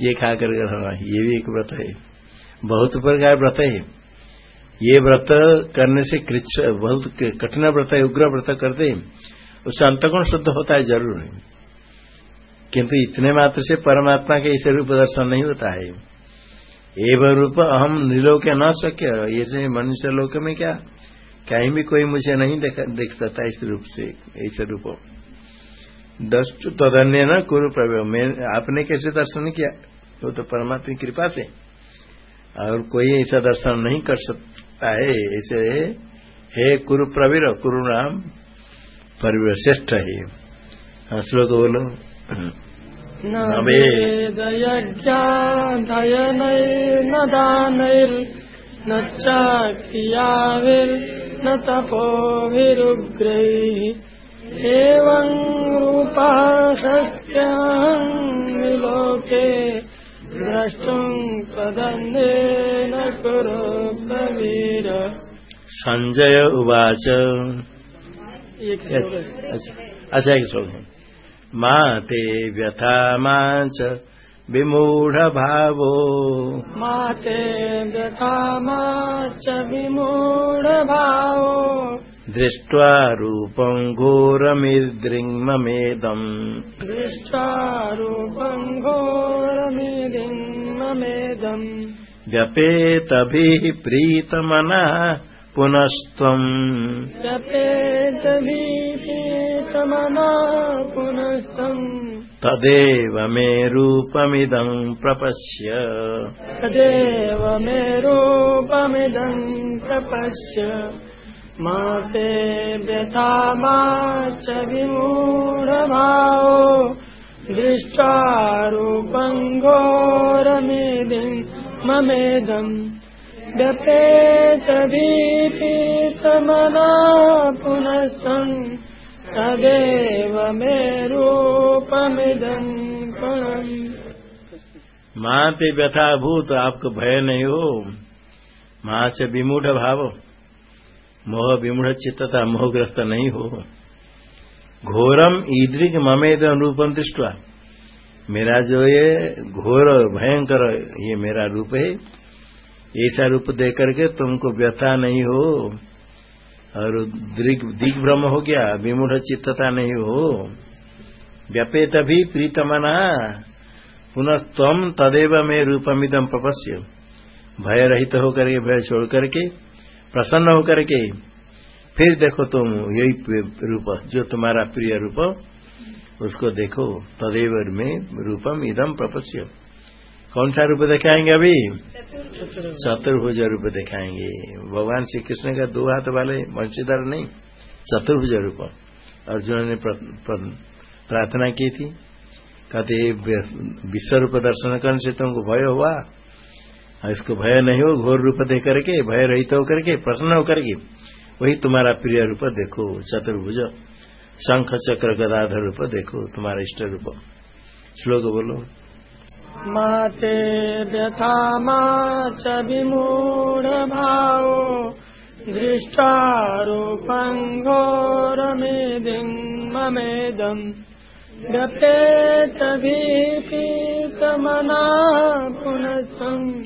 ये खा कर रहना ये भी एक व्रत है। बहुत प्रकार व्रत है। ये व्रत करने से बहुत कठिन व्रत है, उग्र व्रत करते उससे अंतकोण शुद्ध होता है, ज़रूर किंतु इतने मात्र से परमात्मा के इसे रूप दर्शन नहीं होता है। एवं रूप अहम निलोक न सक्य ये मनुष्य लोक में क्या? कहीं भी कोई मुझे नहीं देख सकता इस रूप से ऐसे रूप। दस्तु तदन्य न कुरु प्रयोग आपने कैसे दर्शन किया? वो तो परमात्मा की कृपा से। और कोई ऐसा दर्शन नहीं कर सकता है। ऐसे हे कुरु प्रवीर, कुरु नाम प्रवीर श्रेष्ठ हाँ। श्लोक बोलो। न वेदयज्ञाधयनैर्न दानैर्न च क्रियाभिर्न तपोभिरुग्रैः एवं रूपा सत्यं लोके तदन्येन कुरु प्रवीर संजय उवाच। अच्छा एक श्लोक। मा ते व्यथा मा च विमूढभावो। मा ते व्यथा मा च विमूढभावो। दृष्ट्वा रूपम् घोरमिदृङ्ममेदम् दृष्ट्वा रूपम् घोरमिदृङ्ममेदम् व्यपेतभिः प्रीतमनः पुनस्त्वम्। व्यपेतभिः पुनस्त्वम् तदेव मे रूपमिदम् प्रपश्य। तदेव मे रूपमिदम् प्रपश्य। मा ते व्यथा मा च विमूढभावो। दृष्टारूपम् घोरमेदिम् ममेदम् व्यपेतभीपीतमना पुनस्तम् तदेव मे माँ ते व्यथा भूत आपको भय नहीं हो। माँ से विमूढ़ भाव, मोह विमूढ़ चित्तता मोहग्रस्त नहीं हो। घोरम ईद्रिक ममेद रूपम दृष्टवा। मेरा जो ये घोर, भयंकर, ये मेरा रूप है, ऐसा रूप दे करके तुमको व्यथा नहीं हो। और दिग्भ्रम हो गया, विमूढ़ चित्तता नहीं हो। व्यपेत भी प्रीतमना पुनः तम तदेव में रूपमिदम प्रपस्य भय रहित होकर के, भय छोड़ करके, प्रसन्न होकर के, फिर देखो तुम यही रूप, जो तुम्हारा प्रिय रूप, उसको देखो, तदेव में रूपम इदम प्रपस्य कौन सा रूप दिखाएँगे अभी? चतुर्भुज। रूप दिखाएँगे। भगवान श्री कृष्ण का दो हाथ वाले वंशीधर नहीं चतुर्भुज रूप। अर्जुन ने प्रार्थना की थी। कहते विश्व रूप दर्शन करने से तुमको भय हुआ? इसको भय नहीं हो घोर रूप दे करके भय रहित होकर के प्रसन्न होकर के वही तुम्हारा प्रिय रूप देखो चतुर्भुज। शंख चक्र गदाधर रूप देखो तुम्हारा इष्ट रूप। श्लोक बोलो। माते व्यथा मा च विमूढ़ भाव दृष्टारूपम् घोरमेदिम् ममेदम् व्यपेतभीपीतमना पुनस्तम्,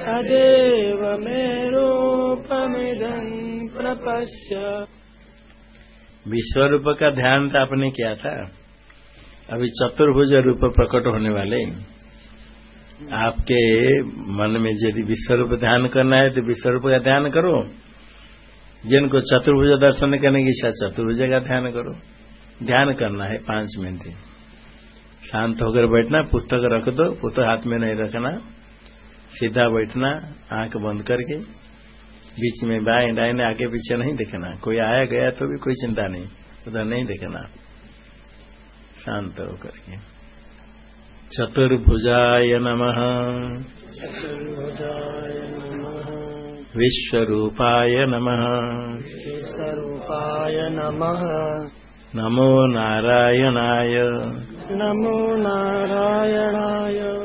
तदेव मे रूपमिदम् प्रपश्य। विश्व रूप का ध्यान तो आपने किया था। अभी चतुर्भुज रूप प्रकट होने वाले। आपके मन में यदि विश्व रूप ध्यान करना है तो विश्व रूप का ध्यान करो। जिनको चतुर्भुज दर्शन करने की इच्छा, चतुर्भुज का ध्यान करो। ध्यान करना है पाँच मिनट। शांत होकर बैठना, पुस्तक रख दो, पुस्तक हाथ में नहीं रखना। सीधा बैठना, आँख बंद करके। बीच में बाएँ, दाएँ आगे पीछे नहीं देखना। कोई आया गया तो भी कोई चिंता नहीं, उधर नहीं देखना। शांत होकर के। चतुर्भुजाय नमः। विश्वरूपाय नमः। विश्वरूपाय नमः। नमो नारायणाय। नमो नारायणाय।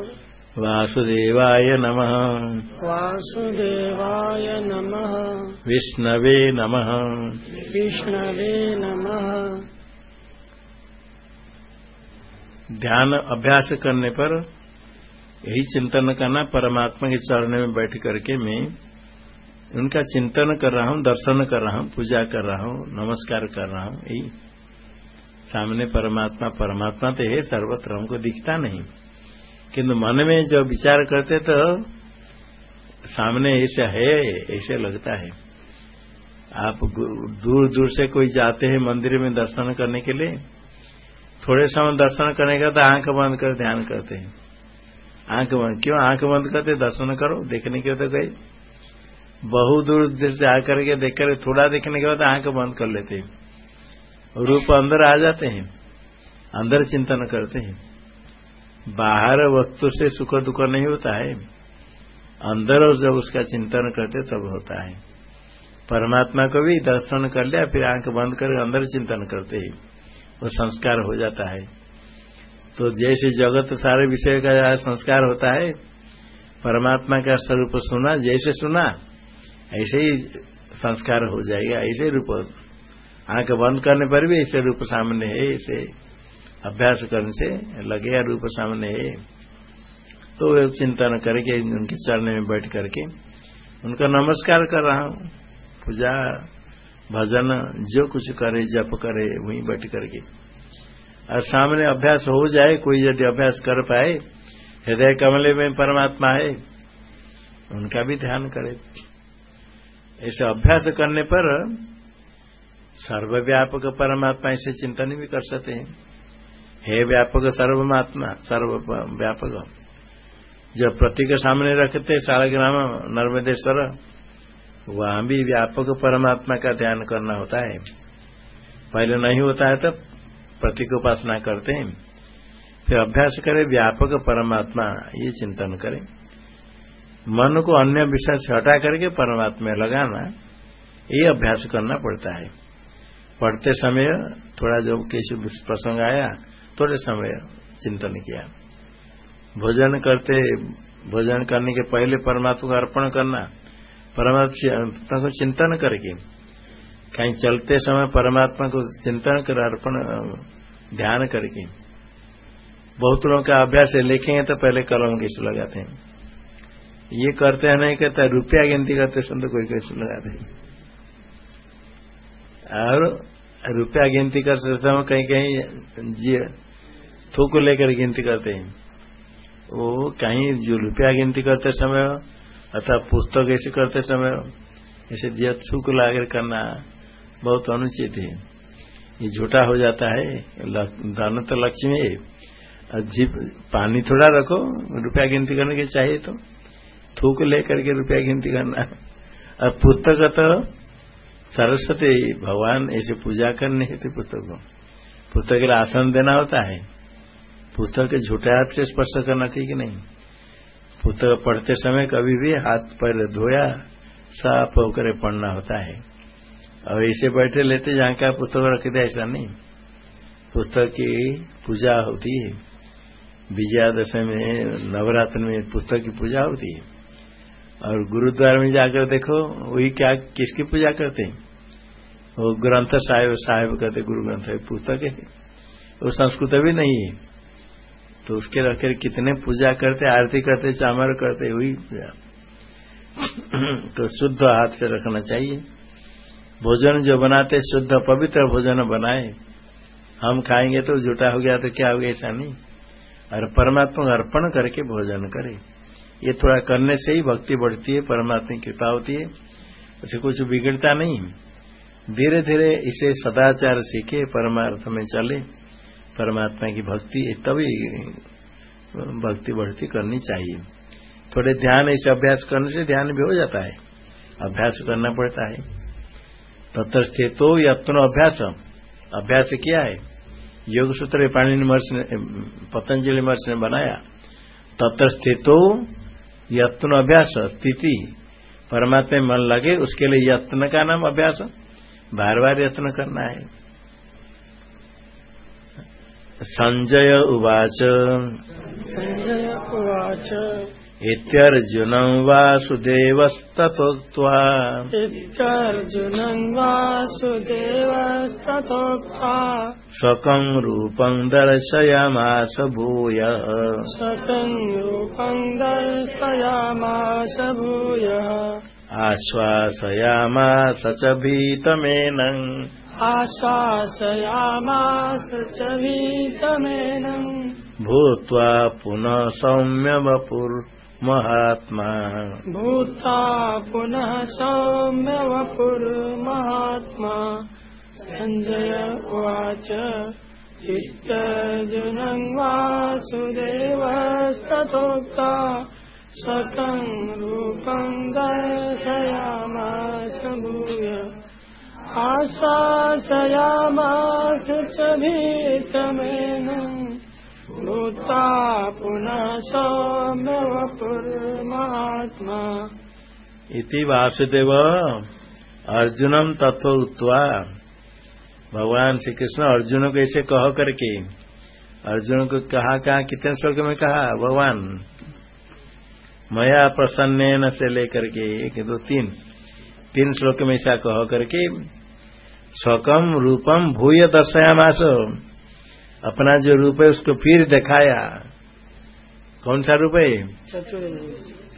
वासुदेवाय नमः। वासुदेवाय नमः। विष्णवे नमः। विष्णवे नमः। ध्यान अभ्यास करने पर यही चिंतन करना, परमात्मा के चरण में बैठ करके मैं उनका चिंतन कर रहा हूँ, दर्शन कर रहा हूँ, पूजा कर रहा हूँ, नमस्कार कर रहा हूँ, यही। सामने परमात्मा परमात्मा तो है, सर्वत्र हमको दिखता नहीं। किंतु मन में जो विचार करते तो सामने ऐसा है, ऐसे लगता है। आप दूर दूर से कोई जाते हैं मंदिर में दर्शन करने के लिए थोड़े समय दर्शन करने का तो आँख बंद कर ध्यान करते हैं। आँख बंद, क्यों आँख बंद करते? दर्शन करो, देखने के तो गए। बहुत दूर से आकर के देख कर, थोड़ा देखने के बाद आँख बंद कर लेते हैं। रूप अंदर आ जाते हैं, अंदर चिंतन करते हैं। बाहर वस्तु से सुख दुख नहीं होता है। अंदर जब उसका चिंतन करते तब होता है। परमात्मा को भी दर्शन कर लिया, फिर आँख बंद कर अंदर चिंतन करते ही। वो संस्कार हो जाता है। तो जैसे जगत सारे विषय का संस्कार होता है, परमात्मा का स्वरूप सुना, जैसे सुना, ऐसे ही संस्कार हो जाएगा, ऐसे रूप। आँख बंद करने पर भी ऐसे रूप सामने है, ऐसे अभ्यास करने से लगेगा रूप सामने है। तो वे चिंतन करके, उनके चरण में बैठ करके, उनका नमस्कार कर रहा हूँ। पूजा भजन, जो कुछ करे, जप करे, वहीं बैठ करके। और सामने अभ्यास हो जाए, कोई यदि अभ्यास कर पाए, हृदय कमले में परमात्मा है, उनका भी ध्यान करे। ऐसे अभ्यास करने पर सर्वव्यापक परमात्मा ऐसे चिंतन भी कर सकते हैं। हे व्यापक सर्वमात्मा सर्व व्यापक जब प्रतीक सामने रखते सारा ग्राम नर्मदेश्वर वहाँ भी व्यापक परमात्मा का ध्यान करना होता है। पहले नहीं होता है तब प्रतीक उपासना करते हैं। फिर अभ्यास करें, व्यापक परमात्मा, ये चिंतन करें। मन को अन्य विषय से हटा करके परमात्मा लगाना, ये अभ्यास करना पड़ता है। पढ़ते समय थोड़ा जो किसी प्रसंग आया, थोड़े समय चिंतन किया। भोजन करते, भोजन करने के पहले परमात्मा को अर्पण करना परमात्मा को चिंतन करके, कहीं चलते समय परमात्मा को चिंतन कर, अर्पण, ध्यान करके, बहुत लोगों का अभ्यास है, लिखेंगे तो पहले कलम कैसे लगाते हैं। ये करते हैं, नहीं कहते रुपया गिनती करते सुन तो कोई कैसे लगाते हैं। और रुपया गिनती कर सकता हूँ, कहीं कहीं थूक लेकर गिनती करते हैं। वो कहीं जो रुपया गिनती करते समय अथवा पुस्तक ऐसे करते समय ऐसे दिया थूक लाकर करना बहुत अनुचित है। ये झूठा हो जाता है। धन तो लक्ष्मी है। जीप, पानी थोड़ा रखो, रुपया गिनती करने के चाहिए तो। थूक लेकर के रुपया गिनती करना। और पुस्तक तो सरस्वती, भगवान ऐसे पूजा करने हेतु पुस्तक को। पुस्तक के लिए आसन देना होता है। पुस्तक के झूठे हाथ से स्पर्श करना ठीक नहीं। पुस्तक पढ़ते समय कभी भी हाथ पैर धोया, साफ़ होकर पढ़ना होता है। और ऐसे बैठे लेते जहाँ का पुस्तक रख दे, ऐसा नहीं। पुस्तक की पूजा होती है। विजयादशमी में, नवरात्र में पुस्तक की पूजा होती है। और गुरुद्वारा में जाकर देखो, वही क्या, किसकी पूजा करते हैं? वो ग्रंथ साहेब साहेब कहते गुरु ग्रंथ पुस्तक है। वो संस्कृत भी नहीं है। तो उसके रखे कितने पूजा करते, आरती करते, चामर करते, हुई पूजा। <clears throat> तो शुद्ध हाथ से रखना चाहिए। भोजन जो बनाते, शुद्ध पवित्र भोजन बनाए। हम खाएँगे तो जुटा हो गया तो क्या हो गया, ऐसा नहीं। और परमात्मा अर्पण करके भोजन करे। ये थोड़ा करने से ही भक्ति बढ़ती है, परमात्मा की कृपा होती है। उसे कुछ बिगड़ता नहीं। धीरे धीरे इसे सदाचार सीखे, परमार्थ में चले। परमात्मा की भक्ति तभी भक्ति बढ़ती करनी चाहिए। थोड़े ध्यान ऐसे अभ्यास करने से ध्यान भी हो जाता है। अभ्यास करना पड़ता है। तत्र स्थितो यत्नो अभ्यास। अभ्यास किया है। योग सूत्र पाणी महर्ष ने, पतंजलि महर्ष ने बनाया। तत्र स्थितो यत्न अभ्यास। स्थिति परमात्मा मन लगे, उसके लिए यत्न का नाम अभ्यास। बार बार यत्न करना है। सञ्जय उवाच। सञ्जय उवाच। इत्यर्जुनं वासुदेवस्ततोक्त्वा। इत्यर्जुनं वासुदेवस्ततोक्त्वा। स्वकं रूपं दर्शयामास भूयः। स्वकं रूपं दर्शयामास भूयः। आश्वासयामास च भीतमेनम् आशासयामास च भीतमेनम् भूत्वा पुनः सौम्य वपुर् महात्मा। भूता पुनः सौम्य वपुर्महात्मा सञ्जय उवाच चित्तर्जुनं वासुदेवस्तथोक्ता सकं रूपं दर्शयामास भूय आशासयामास च भीतमेनम् भूता पुनः सौम्य वपुर्महात्मा इति वासुदेव अर्जुनम तत्व उत्वा भगवान श्री कृष्ण अर्जुन को ऐसे कह करके अर्जुन को कहा कहा, कितने श्लोक में कहा, भगवान, मया प्रसन्न से लेकर के, एक, दो, तीन तीन श्लोक में ऐसा कह करके स्वकम रूपम भूय दर्शयामास। अपना जो रूप है उसको फिर दिखाया। कौन सा रूप है?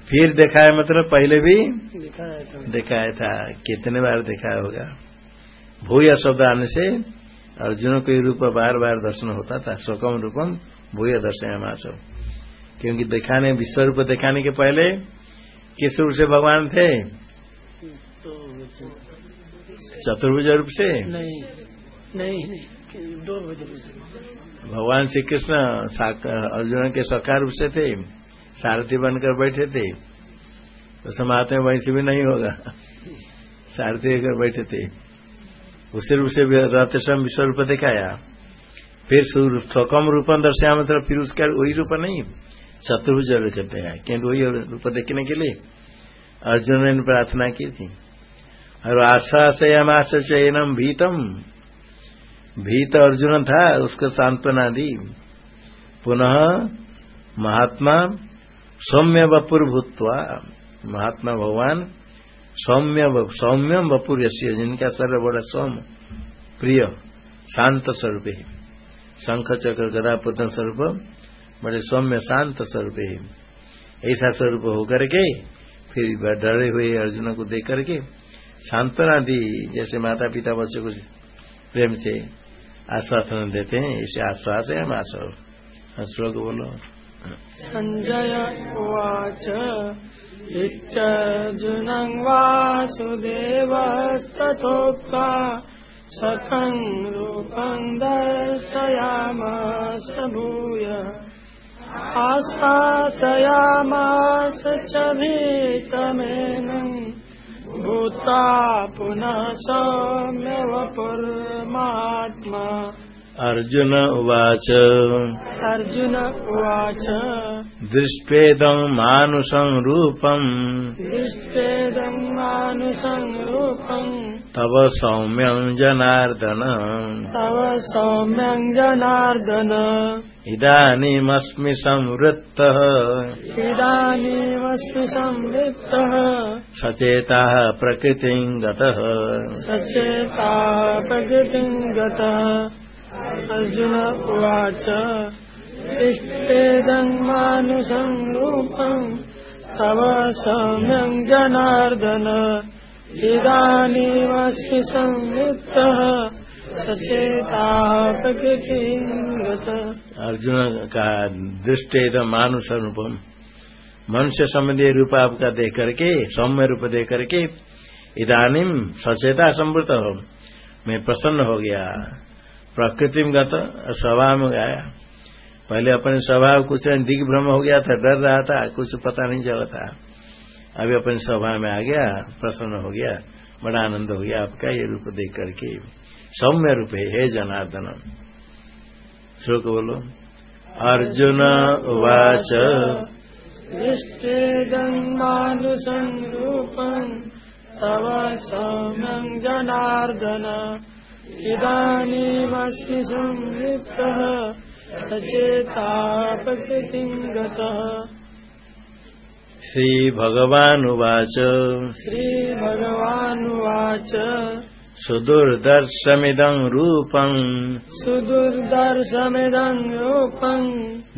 फिर दिखाया मतलब पहले भी दिखाया था। कितने बार दिखाया होगा? भूय शब्द आने से अर्जुन को रूप बार बार दर्शन होता था। स्वकम रूपम भूय दर्शन मास क्योंकि दिखाने विश्व रूप दिखाने के पहले किस रूप से भगवान थे? चतुर्भुज रूप से? नहीं नहीं नहीं दो भुज भगवान श्री कृष्ण अर्जुन के सकार रूप से थे सारथी बनकर बैठे थे। तो समाज में वैसे भी नहीं होगा। सारथी होकर बैठे थे। उसी रूप से भी रथ स्वयं विश्व रूप दिखाया। फिर सु- स्वकम रूपम दर्शया मतलब फिर उसका वही रूप नहीं। चतुर्भुज रूप कहते हैं। किंतु वही रूप देखने के लिए अर्जुन ने प्रार्थना की थी। और आशाशयमाश चयनम भीतम। भीत अर्जुन था, उसको सांत्वना दी। पुनः महात्मा सौम्य बपुर भूतवा महात्मा भगवान सौम्य सौम्यम बपुर यश्य जिनका सर्व बड़ा सौम प्रिय, शांत स्वरूप। शंख, चक्र, गदा, पद्म स्वरूप, बड़े सौम्य, शांत स्वरूप। ऐसा स्वरूप होकर के फिर डरे हुए अर्जुन को देख करके सांत्वना दी जैसे माता पिता बच्चों को प्रेम से आश्वासन देते हैं, इसे आश्वास है, हम आश्वास श्लोक बोलो। सञ्जय उवाच इत्यर्जुनं वासुदेवस्तथोक्त्वा सखं रूपं दर्शयामास भूय। आशासयामास च भीतमेनम् भूता पुनः सम्यवपुरमात्मा अर्जुन उवाच। अर्जुन उवाच। दृष्ट्वेदं मानुषं रूपम्। दृष्टेदं मानुषं रूपम्। तव सौम्यं जनार्दन। तव सौम्यं जनार्दन। इदानीमस्मि संवृत्तः। इदानीमस्मि संवृत्तः। सचेताः प्रकृतिं गतः। सचेता प्रकृतिं गतः। अर्जुन उवाच तव सौम्यं जनार्दन इदानीमस्मि संवृत्तः सचेता प्रकृतिं गतः अर्जुन का दृष्टेद मानुष रूपम मनुष्य सौम्य रूप देख करके इदानीम सचेता संवृत हो मैं प्रसन्न हो गया प्रकृति में गत स्वभाव में गया। पहले अपने स्वभाव कुछ दिग्भ्रम हो गया था, डर रहा था, कुछ पता नहीं चला था। अभी अपने स्वभाव में आ गया, प्रसन्न हो गया, बड़ा आनंद हो गया आपका ये रूप देख करके। सौम्य रूप, है हे जनार्दन। श्लोक बोलो। अर्जुन उवाच। दृष्टेदं तव सौम्यं जनार्दन। इदानीमस्मि संवृत्तः सचेता प्रकृतिं गतः। श्री भगवान उवाच श्रीभगवानुवाच। सुदुर्दर्शमिदं रूपम् सुदुर्दर्शमिदं रूपं।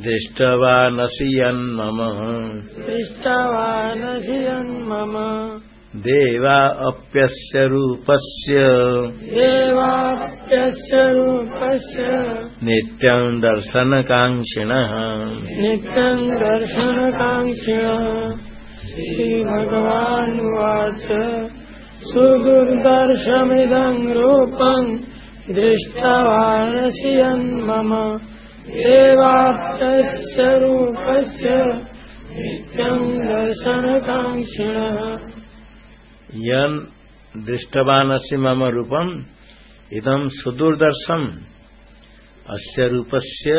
दृष्टवानसि यन्मम। दृष्टवानसि यन्मम देवा अप्यस्य रूपस्य। देवाप्यस्य रूपस्य। नित्यं दर्शनकाङ्क्षिणः। नित्यम् दर्शनकाङ्क्षिणः। श्रीभगवानुवाच। सुदुर्दर्शमिदम् रूपम् दृष्टवानसि यन्मम देवाप्यस्य रूपस्य नित्यम् दर्शनकाङ्क्षिणः यन दृष्टवान से मम रूपम इदम सुदूरदर्शम। अस्य रूपस्य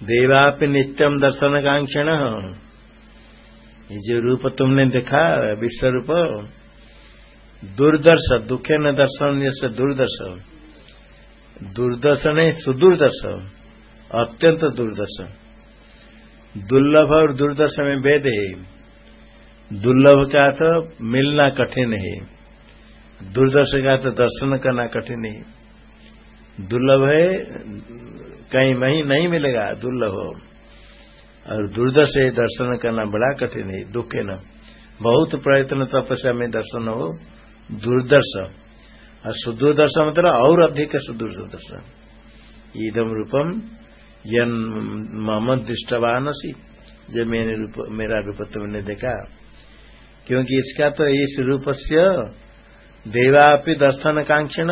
देवापि नित्यम दर्शनकांक्षण ये जो रूप तुमने देखा विश्व रूप दुर्दर्श, दुखे न दर्शन से दुर्दर्श। दुर्दर्शन है सुदूरदर्शन अत्यंत दुर्दर्शन दुर्लभ और दुर्दर्श में भेद है। दुर्लभ का तो मिलना कठिन है। दुर्दर्श का तो दर्शन करना कठिन है। दुर्लभ है, कहीं वहीं नहीं मिलेगा, दुर्लभ और दुर्दर्श है, दर्शन करना बड़ा कठिन है, दुख है न। बहुत प्रयत्न तपस्या में दर्शन हो, दुर्दर्श। और सुदूरदर्श मतलब और अधिक सुदूरदर्श। ईदम रूपम यन मम दृष्टवान सी जब मैंने रूप, मेरा रूप तुमने देखा। क्योंकि इसका तो इस रूप से देवापि दर्शन कांक्षण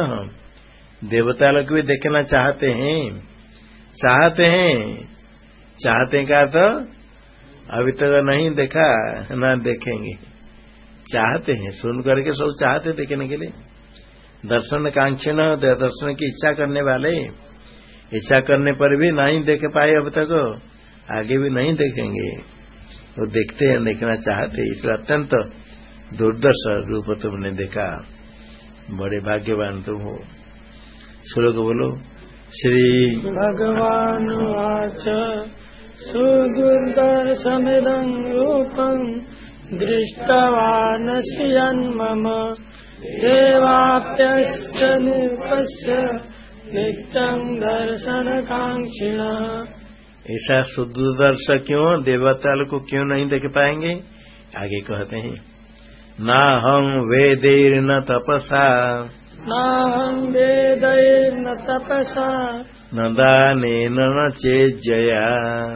देवता लोग भी देखना चाहते हैं। चाहते हैं। चाहते का तो अभी तक तो नहीं देखा, ना देखेंगे। चाहते हैं, सुन करके सब चाहते देखने के लिए। दर्शन कांक्षण दर्शन की इच्छा करने वाले। इच्छा करने पर भी नहीं देख पाए अब तक, आगे भी नहीं देखेंगे। वो देखते हैं, देखना चाहते इसलिए अत्यंत दुर्दर्श रूप तुमने देखा। बड़े भाग्यवान तुम हो। श्लोक बोलो, श्री भगवान वाच सुदुर्दर्शमिदम् रूपम् दृष्टवानसि यन्मम देवाप्यस्य नृपस्य नित्यम् दर्शनकाङ्क्षिणः। ऐसा सुदूरदर्श क्यों देवता को क्यों नहीं देख पाएँगे? आगे कहते हैं ना हम वेदेर न तपसा। न हम वेदैर न तपसा। न दाने न चेज्जया।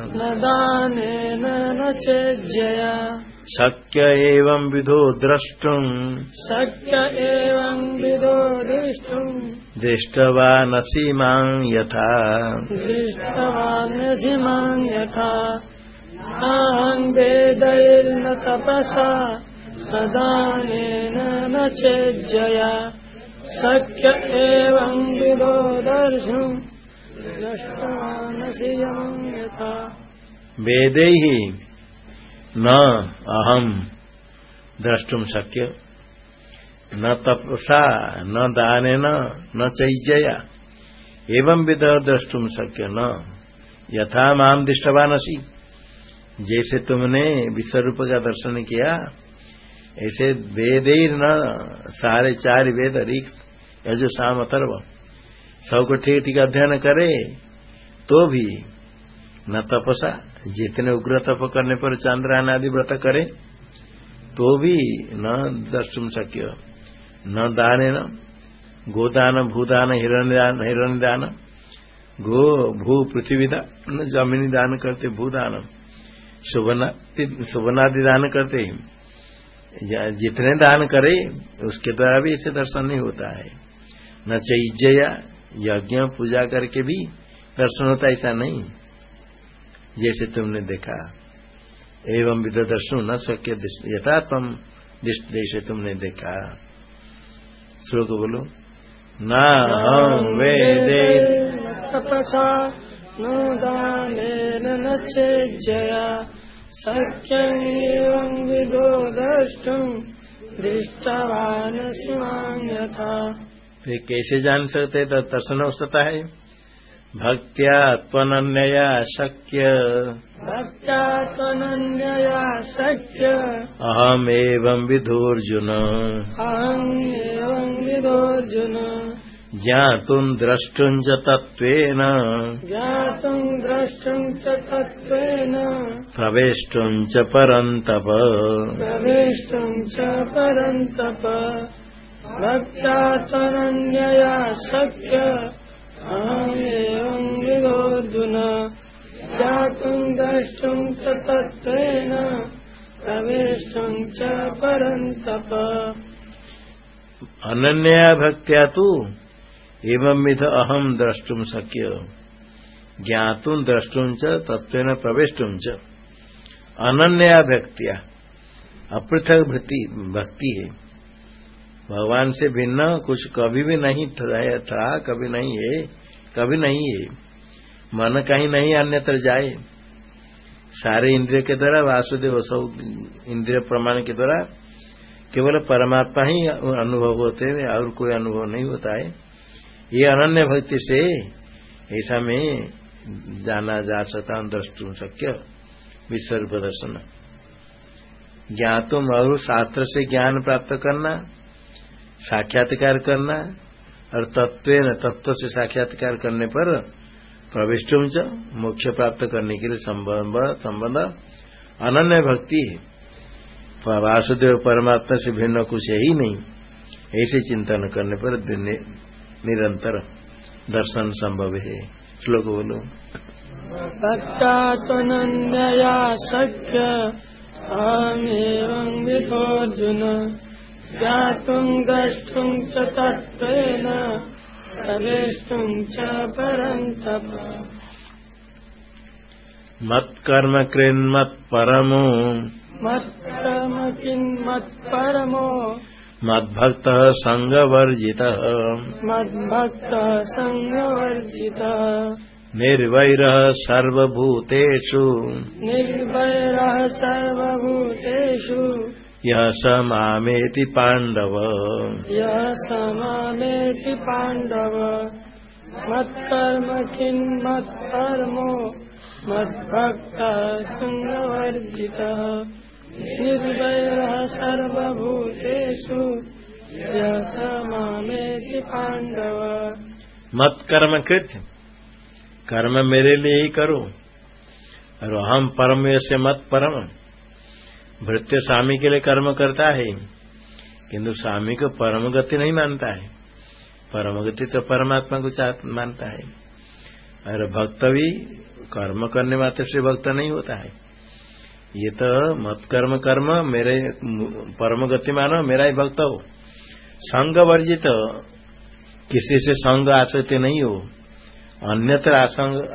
न दाने न चेज्जया। शक्य एवं विधो द्रष्टुम। शक्य एवं विधो द्रष्टुम। दृष्टवानसि मां यथा। दृष्टवानसि मां यथा। अहं वेदैर्न तपसा सदानेन न चेज्जया। शक्य एवं विधो दर्शुम् दृष्टवानसि यं यथा। वेदैः न अहम द्रष्टुम शक्य न तपसा, न दान न न चैजया एवं विद द्रष्टुम शक्य न। यथा माम दृष्टवान जैसे तुमने विश्वरूप का दर्शन किया, ऐसे वेद न सारे चार वेद रिक यजु शाम अथर्व सबको ठीक ठीक अध्ययन करे तो भी न तपसा, जितने उग्र तप करने पर चांद्रायन आदि व्रत करे तो भी न दर्शुम शक्य। न दान न गोदान, भूदान हिरण्य दान गो, भू पृथ्वी दान जमीनी दान करते, भूदान सुवनादि दान करते जितने दान करे, उसके द्वारा भी ऐसे दर्शन नहीं होता है। न चैजया यज्ञ, पूजा करके भी दर्शन होता ऐसा नहीं। जैसे तुमने देखा, एवं विद दर्शन न शक्य यथा तुम जैसे तुमने देखा। श्लोक बोलो। न हम वेदे। तपसा न दानेन न चेज्जया शक्यम् एवं विदो द्रष्टुम् दृष्टवान यथा फिर कैसे जान सकते तो दर्शन हो सकता है। भक्त्या त्वनन्यया शक्य भक्त्या त्वनन्यया शक्य अहमेवं विधोऽर्जुन अहम् एवं विदोऽर्जुन ज्ञातुम् द्रष्टुम् च तत्त्वेन। ज्ञातुम् द्रष्टुम् च तत्त्वेन। प्रवेष्टुम् च परन्तप। प्रवेष्टुम् च परन्तप। भक्त्या त्वनन्यया शक्य अहमेवम् विदोऽर्जुन ज्ञातुम् द्रष्टुम् च अनन्या भक्त्या तु एवं विध अहम द्रष्टुम शक्य ज्ञातुम द्रष्टुम च तत्व प्रवेशुम च। अनन्या भक्तिया अपृथक भक्ति। है भगवान से भिन्न, कुछ कभी भी नहीं था कभी नहीं है, कभी नहीं है। मन कहीं नहीं, अन्यत्र जाए। सारे इंद्रिय के द्वारा, वासुदेव सब इंद्रिय प्रमाण के द्वारा, केवल परमात्मा ही अनुभव होते हैं, और कोई अनुभव नहीं होता है। ये अनन्य भक्ति से ऐसा में जाना जा सकता दृष्टु शक्य विश्व प्रदर्शन ज्ञातुम और शास्त्र से ज्ञान प्राप्त करना साक्षात्कार करना और तत्व तत्व से साक्षात्कार करने पर प्रविष्टुम च मोक्ष प्राप्त करने के लिए संबंध अनन्य भक्ति है। वासुदेव परमात्मा से भिन्न कुछ है ही नहीं। ऐसे चिंतन करने पर निरंतर दर्शन संभव है। श्लोक बोलो। तच्चात्मनन्यया शक्य अहमेवं विधोऽर्जुन ज्ञातुं द्रष्टुं च तत्त्वेन प्रवेष्टुं च परन्तप। मत्कर्म कृन्मत्परमो मत्कर्म किन्मत्परमो मद्भक्त सङ्गवर्जितः। मद्भक्तः सङ्गवर्जितः। निर्वैरः सर्वभूतेषु। निर्वैरः सर्वभूतेषु। यः स मामेति पाण्डव। यः स मामेति पाण्डव। मत्कर्म किन्मत्कर्मो मद्भक्तः सङ्गवर्जितः निर्वैरः सर्वभूतेषु यः स मामेति पाण्डव। मत कर्म कृत कर्म मेरे लिए ही करो। और हम परम से मत परम भृत्य स्वामी के लिए कर्म करता है। किंतु स्वामी को परम गति नहीं मानता है। परम गति तो परमात्मा को मानता है। और भक्त भी कर्म करने मात्र से भक्त नहीं होता है। ये तो मत कर्म कर्म, मेरे परम गति मानो, मेरा ही भक्त हो। संग वर्जित किसी से संग आसक्ति नहीं हो। अन्यत्र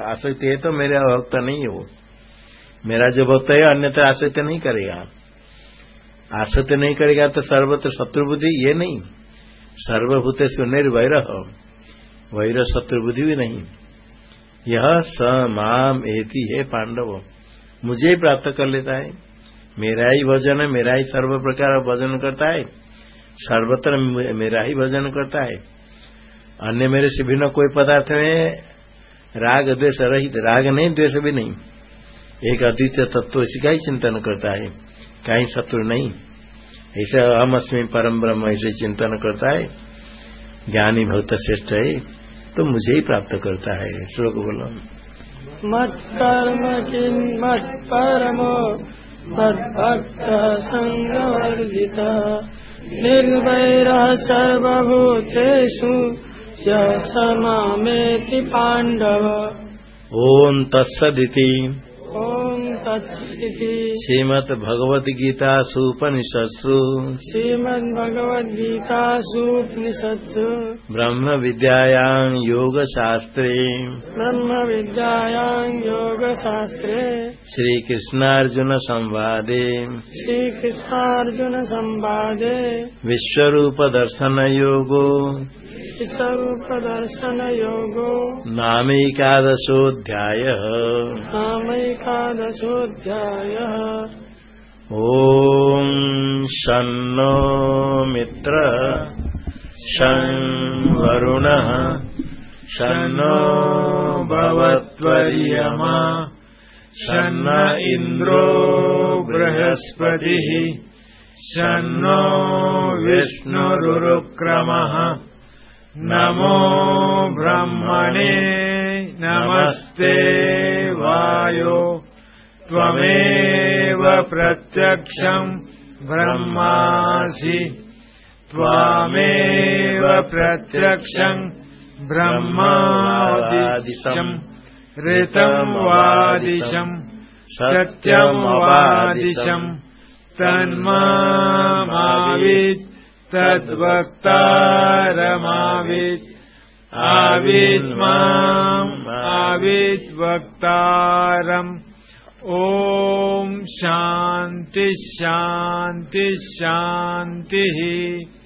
आसक्ति है तो मेरा भक्त नहीं हो। मेरा जो भक्त है, अन्यत्र आसक्ति नहीं करेगा। आसक्ति नहीं करेगा तो सर्वत्र शत्रु बुद्धि ये नहीं। सर्वभूत सुनिर वैर वैर शत्रु बुद्धि भी नहीं। यह स माम एति, है पांडव, मुझे प्राप्त कर लेता है। मेरा ही भजन है, मेरा ही सर्व प्रकार भजन करता है। सर्वत्र मेरा ही भजन करता है। अन्य मेरे से भिन्न कोई पदार्थ में राग, द्वेष रहित, राग नहीं, द्वेष भी नहीं। एक अद्वितीय तत्व इसी का ही चिंतन करता है। कहीं शत्रु नहीं। ऐसे अहम अस्मी परम ब्रह्म ऐसे चिंतन करता है ज्ञानी भक्त श्रेष्ठ है तो मुझे ही प्राप्त करता है। श्लोक बोलो। मत्कर्म किन्मत्परमो मद्भक्तः सङ्गवर्जितः निर्वैरः सर्वभूतेषु यः समामेति पाण्डव। ॐ तत्सदिति। ॐ तत्सिति श्रीमद् भगवद गीतासूपनिषत्सु श्रीमद्भगवद्गीतासूपनिषत्सु। ब्रह्म विद्यायां योगशास्त्रे। ब्रह्म विद्यायां योगशास्त्रे। श्रीकृष्णार्जुन संवादे श्रीकृष्णार्जुन संवादे विश्वरूप दर्शन योगो स्वरूपदर्शन योगो नामैकादशोऽध्यायः। नामैकादशोऽध्यायः। ॐ शन्नो मित्र शं वरुणः शन्नो भवत्वर्यमा शन्न इन्द्रो बृहस्पतिः शन्नो विष्णुरुक्रमः नमो ब्रह्मणे नमस्ते वायो। त्वमेव प्रत्यक्षम् ब्रह्मासि। त्वामेव प्रत्यक्षम् ब्रह्मादिशम् ऋतम् वादिशम् सत्यम् वादिशम् तन्मावित् तद्वक्तारमावित्। आविद्माम् आविद्वक्तारम् ॐ शान्तिः शान्तिः।